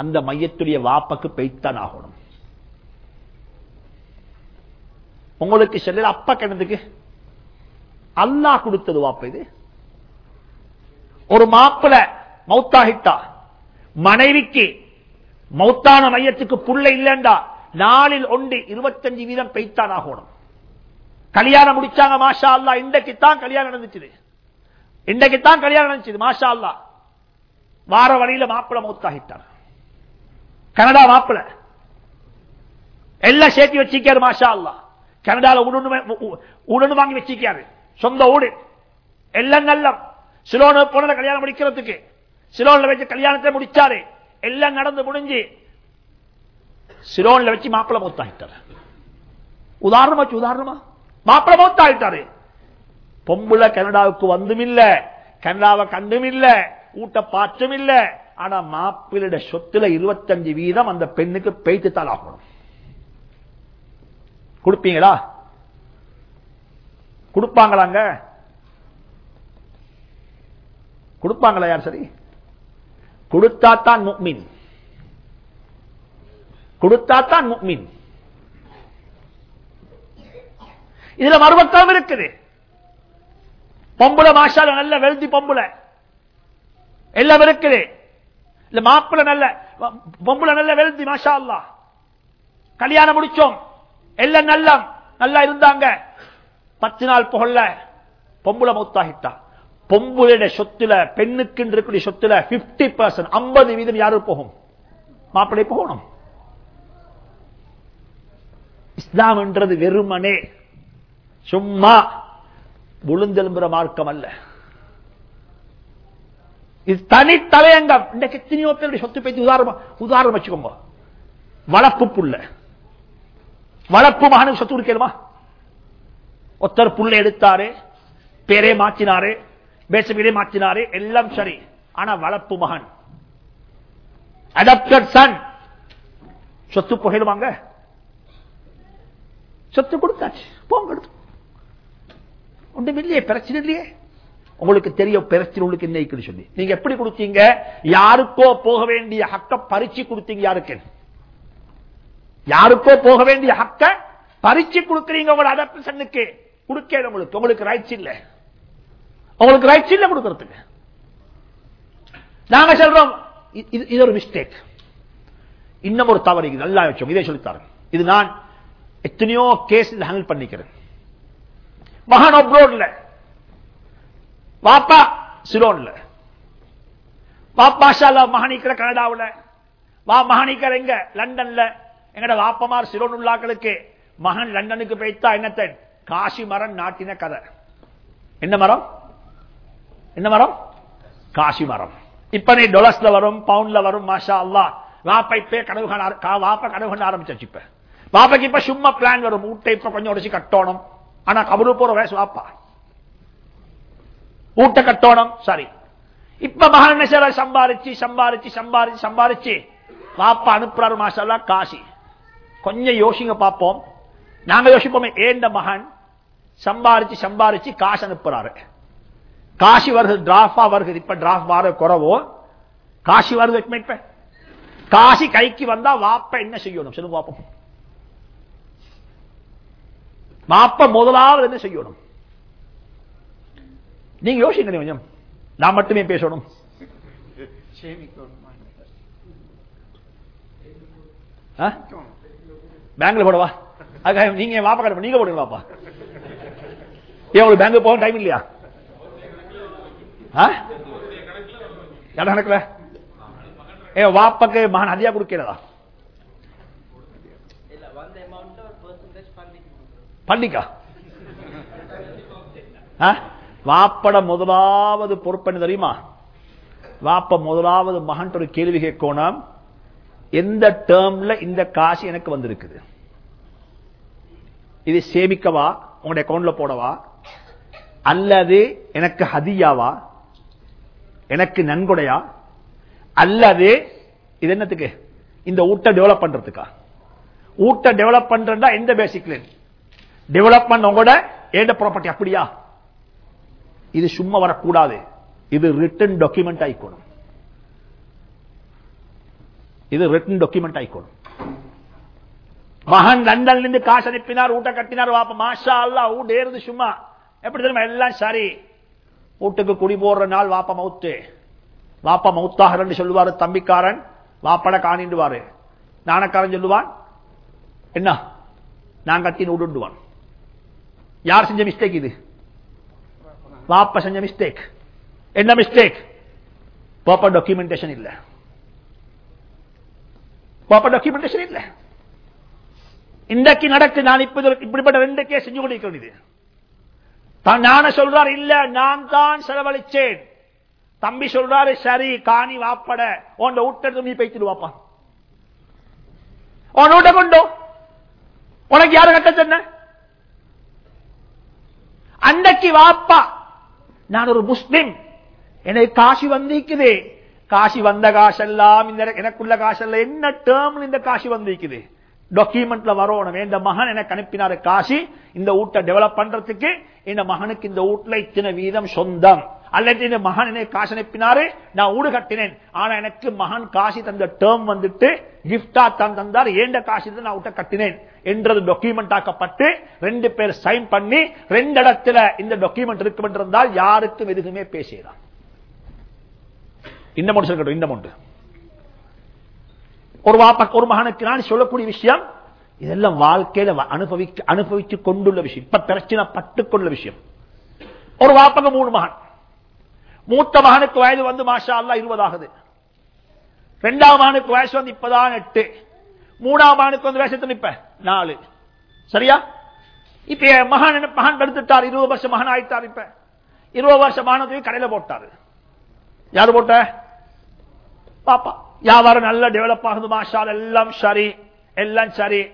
அந்த மையத்துடைய வாப்பக்கு பெய்த்தான் ஆகணும். உங்களுக்கு செல்ல அப்பா கிணத்துக்கு? அல்லாஹ் கொடுத்தது வாப்ப இது. ஒரு மாப்பிள மௌத்தாகிட்டா? மனைவிக்கு மௌத்தான மையத்துக்கு புள்ள இல்லண்டா? நாளில் ஒன்று இருபத்தஞ்சு வீதம் பெய்த்தான் ஆகணும். கல்யாணம் முடிச்சாங்க மாஷா அல்லா இன்றைக்கு தான் கல்யாணம் நடந்துச்சு இன்றைக்கு தான் கல்யாணம் நடந்துச்சு மாஷா அல்லா வார வழியில மாப்பிள மௌத்தாகிட்டார். கனடா மாப்பிள. எல்லாம் சேர்த்து வச்சிருக்காரு மாஷா அல்லா கனடால உடனு வாங்கி வச்சிருக்காரு. சொந்த ஊடு எல்லாம் நல்லம் சிலோன போன கல்யாணம் முடிக்கிறதுக்கு. சிலோன்ல வச்சு கல்யாணத்தை முடிச்சாரு. எல்லாம் நடந்து முடிஞ்சு சிலோன்ல வச்சு மாப்பிள மூத்தாயிட்டாரு. உதாரணமா வச்சு உதாரணமா? மாப்பிள மூத்தாயிட்டாரு. பொம்புல கனடாவுக்கு வந்தும் இல்ல கனடாவை கண்டும் இல்ல ஊட்ட பாற்றும் இல்ல ஆனா மாப்பிளோட சொத்துல இருபத்தஞ்சு வீதம் அந்த பெண்ணுக்கு பெய்த்து ஆகணும். கொடுப்பீங்களா? கொடுப்பாங்களாங்க? கொடுப்பாங்களா யார் சரி? கொடுத்தாத்தான் முக்மின். கொடுத்தாத்தான் முக்மின். இதுல மறுபக்கம் இருக்குது. பொம்புல மாஷால நல்ல வெளுத்தி பொம்புல எல்லாம் இருக்குது. இல்ல மாப்பிள்ள நல்ல பொம்பளை நல்ல வெல்தி மாஷா அல்லா கல்யாணம் முடிச்சோம். எல்லாம் நல்ல நல்லா இருந்தாங்க. பத்து நாள் புகழ்ல பொம்பளை மௌத்தாகிட்டா. பொம்புடைய சொத்துல பெண்ணுக்கு இருக்கக்கூடிய சொத்துல பிப்டி பர்சன்ட் ஐம்பது வீதம் யாரும் போகும்? மாப்பிள்ளை போகணும். இஸ்லாம் என்றது வெறுமனே சும்மா விழுந்தெலும்புற மார்க்கம் அல்ல. இது தனி தலையங்கம். இன்றைக்கு எத்தனையோ பேருடைய சொத்து பேத்தி உதாரணம் உதாரணம் வச்சுக்கோங்க. வளர்ப்பு புள்ள. வளர்ப்பு மகனுக்கு சொத்து கொடுக்கணுமா ஒருத்தர் புள்ள எடுத்தாரு பேரே மாற்றினாரு பேச மாற்றினாரு எல்லாம் சரி. ஆனா வளர்ப்பு மகன். அடாப்டட் சன் சொத்து புகையிடுவாங்க சொத்து கொடுத்தாச்சு. போங்க ஒன்றும் இல்லையே பிரச்சனை இல்லையே. உங்களுக்கு தெரிய பிரச்சனை உங்களுக்கு சொல்லி. நீங்க எப்படி கொடுத்தீங்க? யாருக்கோ போக வேண்டிய ஹக்க பறிச்சு கொடுத்தீங்க யாருக்கு? யாருக்கோ போக வேண்டிய ஹக்க பறிச்சு கொடுக்குறீங்க உங்களோட அடப்டனுக்கு கொடுக்க உங்களுக்கு. உங்களுக்கு ரைட்ஸ் இல்ல. உங்களுக்கு ரைட்ஸ் இல்ல கொடுக்கறதுக்கு. நாங்க சொல்றோம் இது இது ஒரு மிஸ்டேக் இன்னும் ஒரு தவறு இது நல்லா வச்சோம் இதே சொல்லித்தாரு இது நான் எத்தனையோ கேஸ் ஹேண்டில் பண்ணிக்கிறேன். மகான் அப்ரோட்ல வாப்பா சிலோன்ல. வாப்பா ஷாலா மகானிக்கிற கனடாவுல. வா மகானிக்கிற எங்க? லண்டன்ல. எங்கட வாப்பமார் சிலோன் உள்ளாக்களுக்கு மகன் லண்டனுக்கு போய்த்தா என்னத்தன்? காசி மரம் நாட்டின கதை. என்ன மரம்? என்ன மரம்? காசி மரம். இப்ப நீ டொலர்ஸ்ல வரும் பவுண்ட்ல வரும் மாஷா அல்லா வாப்பா இப்ப கனவு ஆர- கா- வாப்பா கனவு கண்ண ஆரம்பிச்சு இப்ப. வாப்பாக்கு இப்ப சும்மா பிளான் வரும். ஊட்டை இப்ப கொஞ்சம் உடச்சு கட்டணும். ஆனா கபரு போற வயசு வாப்பா. ஊட்ட கட்டோணம் சாரி இப்ப மகன் என்ன சம்பாரிச்சு சம்பாரிச்சு சம்பாரிச்சு சம்பாரிச்சு பாப்பா அனுப்புறாரு மாசாலா காசி கொஞ்சம் யோசிங்க பார்ப்போம் நாங்க யோசிப்போமே ஏண்ட மகன் சம்பாரிச்சு சம்பாரிச்சு காசு அனுப்புறாரு காசி வருது டிராஃபா வருது இப்ப டிராஃப் வர குறவோ காசி வருது இப்ப இப்ப காசி கைக்கு வந்தா வாப்ப என்ன செய்யணும் சொல்லுங்க பாப்போம் வாப்ப முதலாவது என்ன செய்யணும் நீங்க யோசிங்க கொஞ்சம். நான் மட்டுமே பேசணும். பேங்க்ல போடவா? அதுக்காக நீங்க வாப்பா கடை நீங்க போடுங்க வாப்பா. ஏன் உங்களுக்கு பேங்க் போக டைம் இல்லையா? கணக்குல ஏ வாப்பாக்கு மகன் அதிகா கொடுக்கிறதா பள்ளிக்கா ஆ? வாப்பட முதலாவது பொறுப்பு தெரியுமா? வாப்ப முதலாவது மகன் ஒரு கேள்வி கேட்கணும் எந்த டேர்ம்ல இந்த காசு எனக்கு வந்திருக்குது? இது சேமிக்கவா? உங்களுடைய அக்கௌண்ட்ல போடவா? அல்லது எனக்கு ஹதியாவா? எனக்கு நன்கொடையா? அல்லது இது என்னத்துக்கு? இந்த ஊட்ட டெவலப் பண்றதுக்கா? ஊட்ட டெவலப் பண்றா எந்த பேசிக்ல டெவலப்மெண்ட் உங்களோட ஏண்ட ப்ராப்பர்ட்டி அப்படியா? இது சும்மா வரக்கூடாது. இது ரிட்டன் டாக்குமெண்ட் ஆயிக்கணும். இது ரிட்டன் டாக்குமெண்ட் ஆயிக்கணும். மகன் லண்டன்ல இருந்து காசு அனுப்பினார் ஊட்ட கட்டினார் வாப்ப மாஷா அல்லா ஊட்ட ஏறுது சும்மா. எப்படி தெரியுமா எல்லாம் சரி. வீட்டுக்கு குடி போடுற நாள் வாப்ப மவுத்து. வாப்பா மவுத்தாகரன் சொல்லுவாரு தம்பிக்காரன். வாப்பட காணிண்டுவாரு நாணக்காரன் சொல்லுவான் என்ன? நான் கட்டி விடுவான் யார் செஞ்ச மிஸ்டேக் இது? வாப்ப செஞ்ச மிஸ்டேக் என்ன மிஸ்டேக் ப்ராப்பர் டாக்குமெண்டேஷன் இல்ல ப்ராப்பர் டாக்குமெண்டேஷன் இல்ல இன்றைக்கு நடக்கு நான் இப்ப இப்படிப்பட்ட ரெண்டு கேஸ் செஞ்சு கொண்டிருக்கிறேன் இது தான் நான சொல்றாரு இல்ல நான் தான் செலவழிச்சேன் தம்பி சொல்றாரு சரி காணி வாப்பட உன் விட்டு நீ பைத்துடு வாப்பா உன் ஊட்ட கொண்டோ உனக்கு யாரு கட்ட சொன்ன அன்னைக்கு வாப்பா நான் ஒரு முஸ்லிம். எனக்கு காசி வந்திருக்குது காசி வந்த காசெல்லாம் இந்த எனக்குள்ள காசெல்லாம் என்ன டேர்ம் இந்த காசி வந்திருக்குது டாக்குமெண்ட்ல வரணும். இந்த மகன் எனக்கு அனுப்பினாரு காசி. இந்த வீட்டை டெவலப் பண்றதுக்கு இந்த மகனுக்கு இந்த வீட்டுல இத்தனை வீதம் சொந்தம். அல்லது இந்த மகன் எனக்கு காசு அனுப்பினாரு நான் வீடு கட்டினேன். ஆனா எனக்கு மகன் காசி தந்த டேர்ம் வந்துட்டு கிப்டா தான் தந்தார். ஏண்ட காசி தான் நான் வீட்டை கட்டினேன்? என்றது டாக்குமெண்ட் ஆக்கப்பட்டு ரெண்டு பேர் சைன் பண்ணி ரெண்டு இடத்துல இந்த டாக்குமெண்ட் இருக்கும் என்றிருந்தால் யாருக்கும் எதுக்குமே பேசலாம் இந்த மட்டும் இருக்கட்டும் இந்த மட்டும் ஒரு வாப்பா ஒரு மகனுக்கு நான் சொல்லக்கூடிய விஷயம் இதெல்லாம் வாழ்க்கையில அனுபவிக்க அனுபவிச்சு கொண்டுள்ள விஷயம். இப்ப பிரச்சனை பட்டுக்கொள்ள விஷயம். ஒரு வாப்பங்க மூணு மகன். மூத்த மகனுக்கு வயது வந்து மாஷா அல்லா இருபது ஆகுது ரெண்டாம் மகனுக்கு வயசு வந்து இப்பதான் எட்டு. மூணாம் மகனுக்கு வந்து வயசு எத்தனை இப்ப நாலு. சரியா? இப்ப மகான் மகான் என்ன- மகன் படுத்துட்டார் இருபது வருஷம் மகன் ஆயிட்டார் இப்ப. இருபது வருஷம் மகனுக்கு கடையில போட்டாரு. யாரு போட்ட? பாப்பா. வியாபாரம் நல்லா டெவலப் ஆகுது. மாஷால் எல்லாம் சரி. எல்லாம் சரி.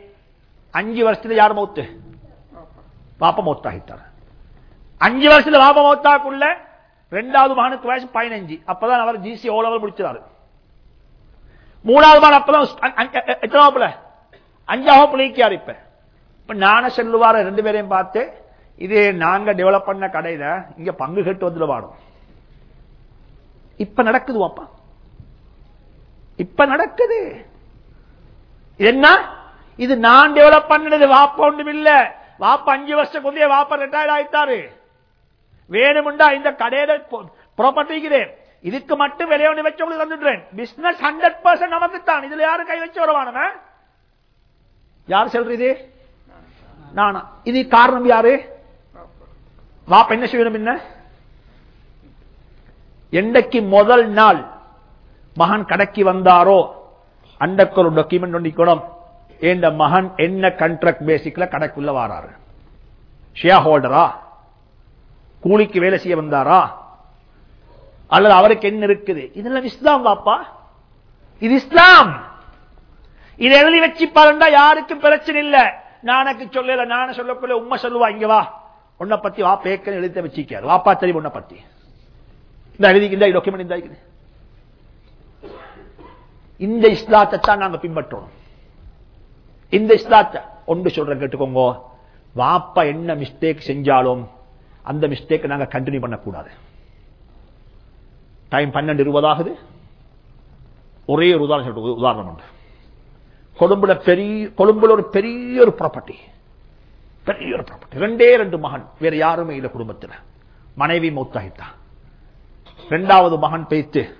அஞ்சு வருஷத்துல யார் மௌத்து? பாப்பா மௌத்தாகிட்டார். அஞ்சு வருஷத்துல பாப்பா மௌத்தாக்குள்ள ரெண்டாவது மகனுக்கு வயசு பதினஞ்சு. அப்பதான் அவர் ஜிசி ஓ லெவல் முடிச்சாரு மூணாவது மகன் அப்பதான் அ- அஞ்சாக அ- எத்தனை இப்ப இப்ப செல்லுவார ரெண்டு பேரையும் பார்த்து இது நாங்க டெவலப் பண்ண கடையில இங்க பங்கு கட்டு வந்துட வாடும். இப்ப நடக்குது வாப்பா. இப்ப நடக்குது. என்ன? இது நான் டெவலப் பண்ணது வாப்பா ஒன்றும் இல்ல. வாப்பா அஞ்சு வருஷம் கொண்டே வாப்பா ரிட்டையர்ட் ஆயிட்டாரு. வேணுமுண்டா இந்த கடையில ப்ராப்பர்ட்டிக்கு இதுக்கு மட்டும் விலையோடு ஒன்று வச்சு உங்களுக்கு வந்துடுறேன் பிசினஸ் ஹண்ட்ரட் பர்சன்ட் நமக்கு தான் இதுல யாரும் கை வச்சு வருவானுமே யார் சொல்றது நானா. இது காரணம் யாரு? வாப்ப என்ன செய்யணும் என்ன என்றைக்கு முதல் நாள் மகன் கடைக்கு வந்தாரோ அண்டக்கு ஒரு டாக்குமெண்ட் ஒண்டிக்கணும் இந்த மகன் என்ன கண்ட்ராக்ட் பேசிக்ல கடைக்குள்ள வாராரு? ஷேர் ஹோல்டரா கூலிக்கு வேலை செய்ய வந்தாரா? அல்லது அவருக்கு என்ன இருக்குது? இதெல்லாம் இஸ்லாம் வாப்பா. இது இஸ்லாம். இதை எழுதி வச்சு பாருண்டா யாருக்கும் பிரச்சனை இல்லை. நானக்கு சொல்லல நான சொல்லக்குள்ள உண்மை சொல்லுவா இங்க வா. உன்னை பத்தி வா பேக்க எழுதி வச்சிக்காரு வாப்பா தெரியும் உன்னை பத்தி. இந்த எழுதி இந்த டாக்குமெண்ட் இந்த இந்த இஸ்லாத்தை தான் நாங்க பின்பற்றோம் இந்த இஸ்லாத்தை ஒன்று சொல்றேன் கேட்டுக்கோங்க. வாப்பா என்ன மிஸ்டேக் செஞ்சாலும் அந்த மிஸ்டேக் நாங்க கண்டினியூ பண்ணக்கூடாது. டைம் பன்னெண்டு இருபதாகுது ஒரே ஒரு உதாரணம் உதாரணம் உண்டு. கொழும்புல பெரிய கொழும்புல ஒரு பெரிய ஒரு ப்ராப்பர்ட்டி பெரிய ஒரு ப்ராப்பர்ட்டி ரெண்டே ரெண்டு மகன். வேற யாருமே இல்லை குடும்பத்துல. மனைவி மௌத்தாகிட்டான் இரண்டாவது மகன் பேத்து.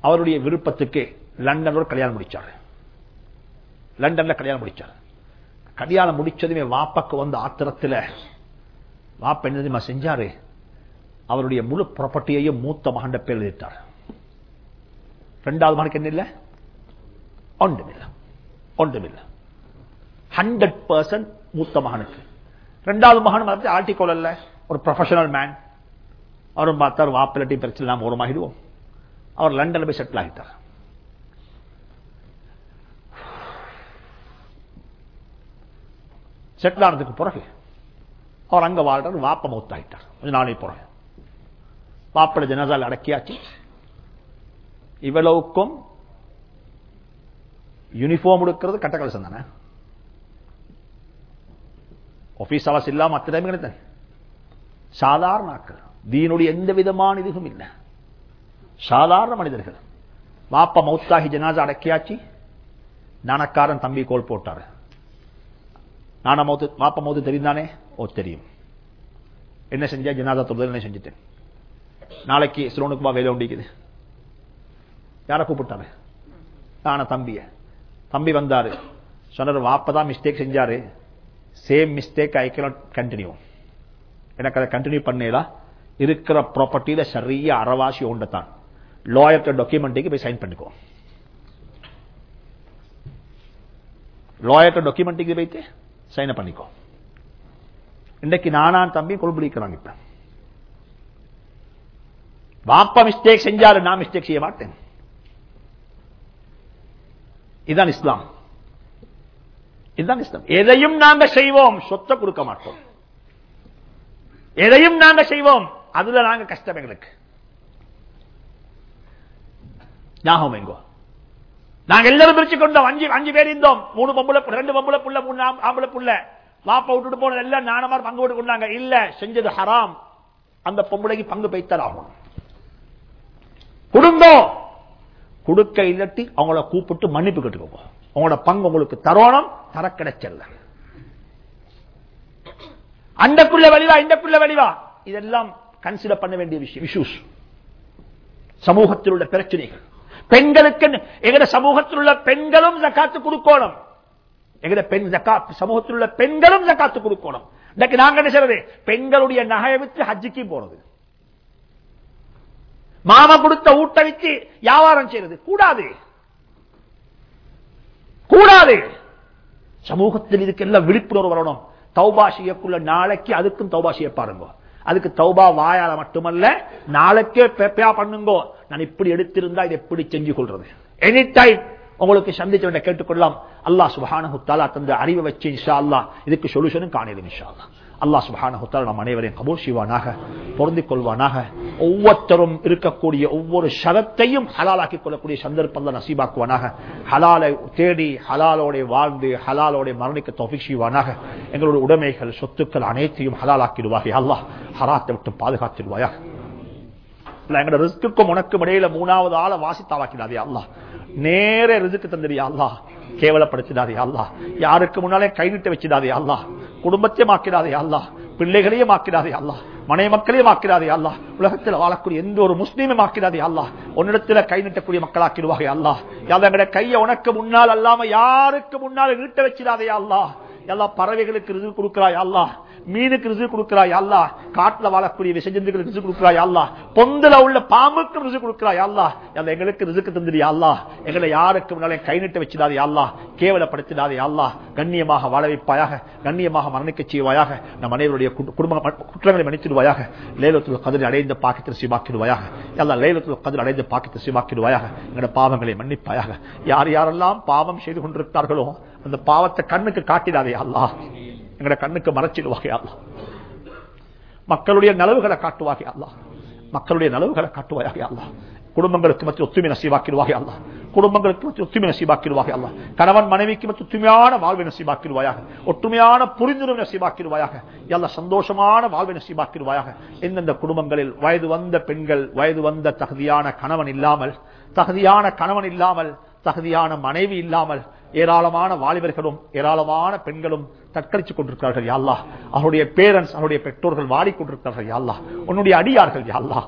அவருடைய விருப்பத்துக்கு லண்டன்ல ஒரு கல்யாணம் முடிச்சாரு. லண்டன்ல கல்யாணம் முடிச்சாரு. கல்யாணம் முடிச்சதுமே வாப்பக்கு வந்த ஆத்திரத்துல வாப்ப என்ன செஞ்சாரு? அவருடைய முழு ப்ராப்பர்ட்டியையும் மூத்த மகன் பேர் எழுதிட்டார். ரெண்டாவது மகனுக்கு என்ன இல்ல? ஒன்றுமில்ல. ஒன்றுமில்ல. ஹண்ட்ரட் பர்சன்ட் மூத்த மகனுக்கு. ரெண்டாவது மகன் பார்த்து ஆர்டிகோல் அல்ல ஒரு ப்ரொஃபஷனல் மேன் அவரும் பார்த்தார் வாப்பிலட்டி பிரச்சனை நாம் ஓரமாகிடுவோம். அவர் லண்டன்ல போய் செட்டில் ஆகிட்டார். செட்டில் ஆனதுக்கு பிறகு அவர் அங்க வாழ்றார் வாப்ப மௌத்தாயிட்டார். கொஞ்ச நாளை பிறகு. வாப்பட ஜனதால் அடக்கியாச்சு. இவ்வளவுக்கும் யூனிஃபார்ம் எடுக்கிறது கலசம் தானே? ஆபீஸ் அவஸ் இல்லாம அத்தனை கிடைத்தேன் சாதாரண ஆக்கள் தீனுடைய எந்த விதமான இதுவும் இல்லை. சாதாரண மனிதர்கள். வாப்பா மௌத்தாகி ஜனாசா அடக்கியாச்சு. நாணக்காரன் தம்பி கோல் போட்டாரு. நானா மௌத்து வாப்பா மௌத்து தெரிந்தானே? ஓ தெரியும். என்ன செஞ்சா? ஜனாதா தொழுதல் என்ன செஞ்சுட்டேன்? நாளைக்கு சிலோனுக்குமா வேலை உண்டிக்குது. யாரை கூப்பிட்டாரு? நான தம்பிய. தம்பி வந்தாரு. சொன்னார் வாப்பதான் மிஸ்டேக் செஞ்சாரு. Same mistake I cannot continue எனக்கு அதை கண்டினியூ பண்ணல இருக்கிற ப்ராப்பர்ட்டியில சரிய அறவாசி உண்டத்தான் லாயர் டாக்குமெண்ட்டுக்கு போய் சைன் பண்ணிக்கோ. லாயர் டாக்குமெண்ட்டுக்கு போயிட்டு சைன் பண்ணிக்கோ. இன்னைக்கு நானான் தம்பி கொள்பிடிக்கிறாங்க இப்ப. வாப்பா மிஸ்டேக் செஞ்சாரு நான் மிஸ்டேக் செய்ய மாட்டேன். இதுதான் இஸ்லாம். இதுதான் இஸ்லாம். எதையும் நாங்க செய்வோம். சொத்தை கொடுக்க மாட்டோம். எதையும் நாங்க செய்வோம். அதுல நாங்க கஷ்டம் எங்களுக்கு. ஞாபகம் எங்கோ நாங்க எல்லாரும் பிரிச்சு கொண்டோம். அஞ்சு அஞ்சு பேர் இருந்தோம். மூணு பொம்பளை ரெண்டு பொம்பளை புள்ள மூணு ஆம்பளை புள்ள. வாப்பா விட்டுட்டு போனது எல்லாம் நானமார் பங்கு விட்டு கொண்டாங்க. இல்ல செஞ்சது ஹராம். அந்த பொம்பளைக்கு பங்கு பைத்தல் ஆகும் குடும்பம் கொடுக்க இல்லட்டி அவங்கள கூப்பிட்டு மன்னிப்பு கேட்டுக்கோங்க உங்களோட பங்கு உங்களுக்கு தரோணம் தர கிடைச்சல்ல அண்டக்குள்ள இந்த இந்தக்குள்ள வழிவா இதெல்லாம் கன்சிடர் பண்ண வேண்டிய விஷயம். இஷ்யூஸ் சமூகத்தில் உள்ள பிரச்சனைகள். பெண்களுக்கு எங்கட சமூகத்தில் உள்ள பெண்களும் ஜக்காத்து கொடுக்கணும். எங்கட பெண் சமூகத்தில் உள்ள பெண்களும் ஜக்காத்து கொடுக்கணும். நாங்க என்ன செய்யறது பெண்களுடைய நகையை வித்து ஹஜ்ஜிக்கு போறது. மாமா கொடுத்த ஊட்ட வச்சு வியாபாரம் செய்யறது. கூடாது. கூடாது. சமூகத்தில் இதுக்கெல்லாம் விழிப்புணர்வு வரணும். தௌபா செய்யக்குள்ள நாளைக்கு அதுக்கும் தௌபா செய்ய பாருங்க. அதுக்கு தௌபா வாயால மட்டுமல்ல நாளைக்கே பெப்பா பண்ணுங்கோ. நான் இப்படி எடுத்திருந்தா இதை எப்படி செஞ்சு கொள்றது? எனி டைம் உங்களுக்கு சந்திச்சவனை கேட்டுக்கொள்ளலாம். அல்லாஹ் சுபஹானஹு ஹுத்தாலா தந்த அறிவை வச்சு இன்ஷா அல்லாஹ் இதுக்கு சொல்யூஷனும் காணிடும் இன்ஷா அல்லாஹ் அல்லாஹ் சுபஹானஹு தஆலா நம் அனைவரையும் கபூர் செய்வானாக பொருந்திக் கொள்வானாக. ஒவ்வொருத்தரும் இருக்கக்கூடிய ஒவ்வொரு ஷரத்தையும் ஹலாலாக்கிக் கொள்ளக்கூடிய சந்தர்ப்பம் நசீபாக்குவானாக. ஹலாலை தேடி ஹலாலோட வாழ்ந்து ஹலாலோட மரணிக்க தௌஃபிக் செய்வானாக. எங்களுடைய உடைமைகள் சொத்துக்கள் அனைத்தையும் ஹலாலாக்கிடுவாக அல்லாஹ் ஹராத்தை விட்டு பாதுகாத்திடுவாயாக. இல்ல, எங்கட ரிஸ்க்குக்கும் உனக்கும் இடையில மூணாவது ஆளை வாசித்தாவாக்கிடாதே அல்லா நேர ரிசுக்கு தந்திரியா அல்லா கேவலப்படுத்திடாதே அல்லா யாருக்கு முன்னாலே கைவிட்டு வச்சிடாதே அல்லா குடும்பத்தையும் ஆக்கிடாதே அல்லா பிள்ளைகளையும் ஆக்கிடாதே அல்லாஹ். மனை மக்களையும் ஆக்கிடாதே அல்லா உலகத்தில் வாழக்கூடிய எந்த ஒரு முஸ்லீமும் ஆக்கிறாதே அல்லா உன்னிடத்துல கை நீட்டக்கூடிய மக்களாக்கிடுவாங்க அல்லா யாரும் எங்கட கையை உனக்கு முன்னால் அல்லாம யாருக்கு முன்னால் நீட்ட வச்சிடாதே அல்லா எல்லா பறவைகளுக்கு இது கொடுக்கிறாய் அல்லா மீனுக்கு ரிசு கொடுக்கிறாய் அல்லாஹ். காட்டுல வாழக்கூடிய விசஜந்துகளுக்கு ரிசு கொடுக்கிறாய் அல்லா பொந்துல உள்ள பாம்புக்கு ரிசு கொடுக்கிறாய் அல்லா அல்ல எங்களுக்கு ரிசுக்கு தந்துடியா அல்லா எங்களை யாருக்கு முன்னாலே கை நிட்டு வச்சிடாதே அல்லா கேவலப்படுத்திடாதே அல்லா கண்ணியமாக வாழ வைப்பாயாக கண்ணியமாக மரணிக்க செய்வாயாக நம் அனைவருடைய குடும்ப குற்றங்களை மன்னித்துடுவாயாக லேலத்துள் கதிரை அடைந்த பாக்கத்தில் சீமாக்கிடுவாயாக எல்லாம் லேலத்துள் கதிர் அடைந்த பாக்கத்தில் சீமாக்கிடுவாயாக எங்களோட பாவங்களை மன்னிப்பாயாக. யார் யாரெல்லாம் பாவம் செய்து கொண்டிருக்கிறார்களோ அந்த பாவத்தை கண்ணுக்கு காட்டிடாதே அல்லாஹ். எங்கட கண்ணுக்கு மறைச்சிடுவாங்க மக்களுடைய நலவுகளை காட்டுவாக அல்லா மக்களுடைய நலவுகளை காட்டுவாயாக குடும்பங்களுக்கு மத்திய ஒத்துமை நசீவாக்கிடுவாக அல்லாஹ். குடும்பங்களுக்கு மத்திய ஒத்துமை நசீவாக்கிடுவாக கணவன் மனைவிக்கு மத்திய ஒத்துமையான வாழ்வை நசீவாக்கிடுவாயாக ஒற்றுமையான புரிந்துணர்வு நசீவாக்கிடுவாயாக எல்லா சந்தோஷமான வாழ்வை நசீவாக்கிடுவாயாக எந்தெந்த குடும்பங்களில் வயது வந்த பெண்கள் வயது வந்த தகுதியான கணவன் இல்லாமல் தகுதியான கணவன் இல்லாமல் தகுதியான மனைவி இல்லாமல் ஏராளமான வாலிபர்களும் ஏராளமான பெண்களும் தற்கரித்துக் கொண்டிருக்கிறார்கள் யாழ்லா அவருடைய பேரண்ட்ஸ் அவருடைய பெற்றோர்கள் வாடிக்கொண்டிருக்கிறார்கள் யாழ்லா உன்னுடைய அடியார்கள் யாழ்லா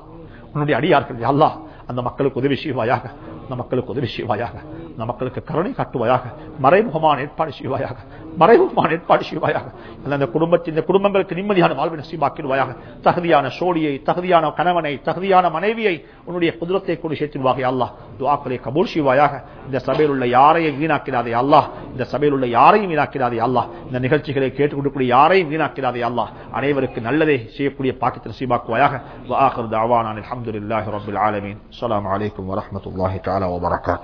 உன்னுடைய அடியார்கள் யாழ்லா அந்த மக்களுக்கு உதவி செய்வாயாக அந்த மக்களுக்கு உதவி செய்வாயாக. அந்த மக்களுக்கு கருணை காட்டுவாயாக மறைமுகமான ஏற்பாடு செய்வாயாக மறைமுகமான ஏற்பாடு செய்வாயாக அந்த குடும்பத்தின் இந்த குடும்பங்களுக்கு நிம்மதியான வாழ்வை நசீபாக்கிடுவாயாக தகுதியான சோழியை தகுதியான கணவனை தகுதியான மனைவியை உன்னுடைய குதிரத்தை கொண்டு சேர்த்துவாக அல்லாஹ் துவாக்களை கபூல் செய்வாயாக இந்த சபையில் உள்ள யாரையும் வீணாக்கிறாதே அல்லாஹ் இந்த சபையில் உள்ள யாரையும் வீணாக்கிறாதே அல்லாஹ் இந்த நிகழ்ச்சிகளை கேட்டுக்கொண்டிருக்கூடிய யாரையும் வீணாக்கிறாதே அல்லாஹ் அனைவருக்கு நல்லதை செய்யக்கூடிய பாக்கத்தில் நசீபாக்குவாயாக وآخر دعوانا الحمد لله رب العالمين السلام عليكم ورحمة الله تعالى وبركاته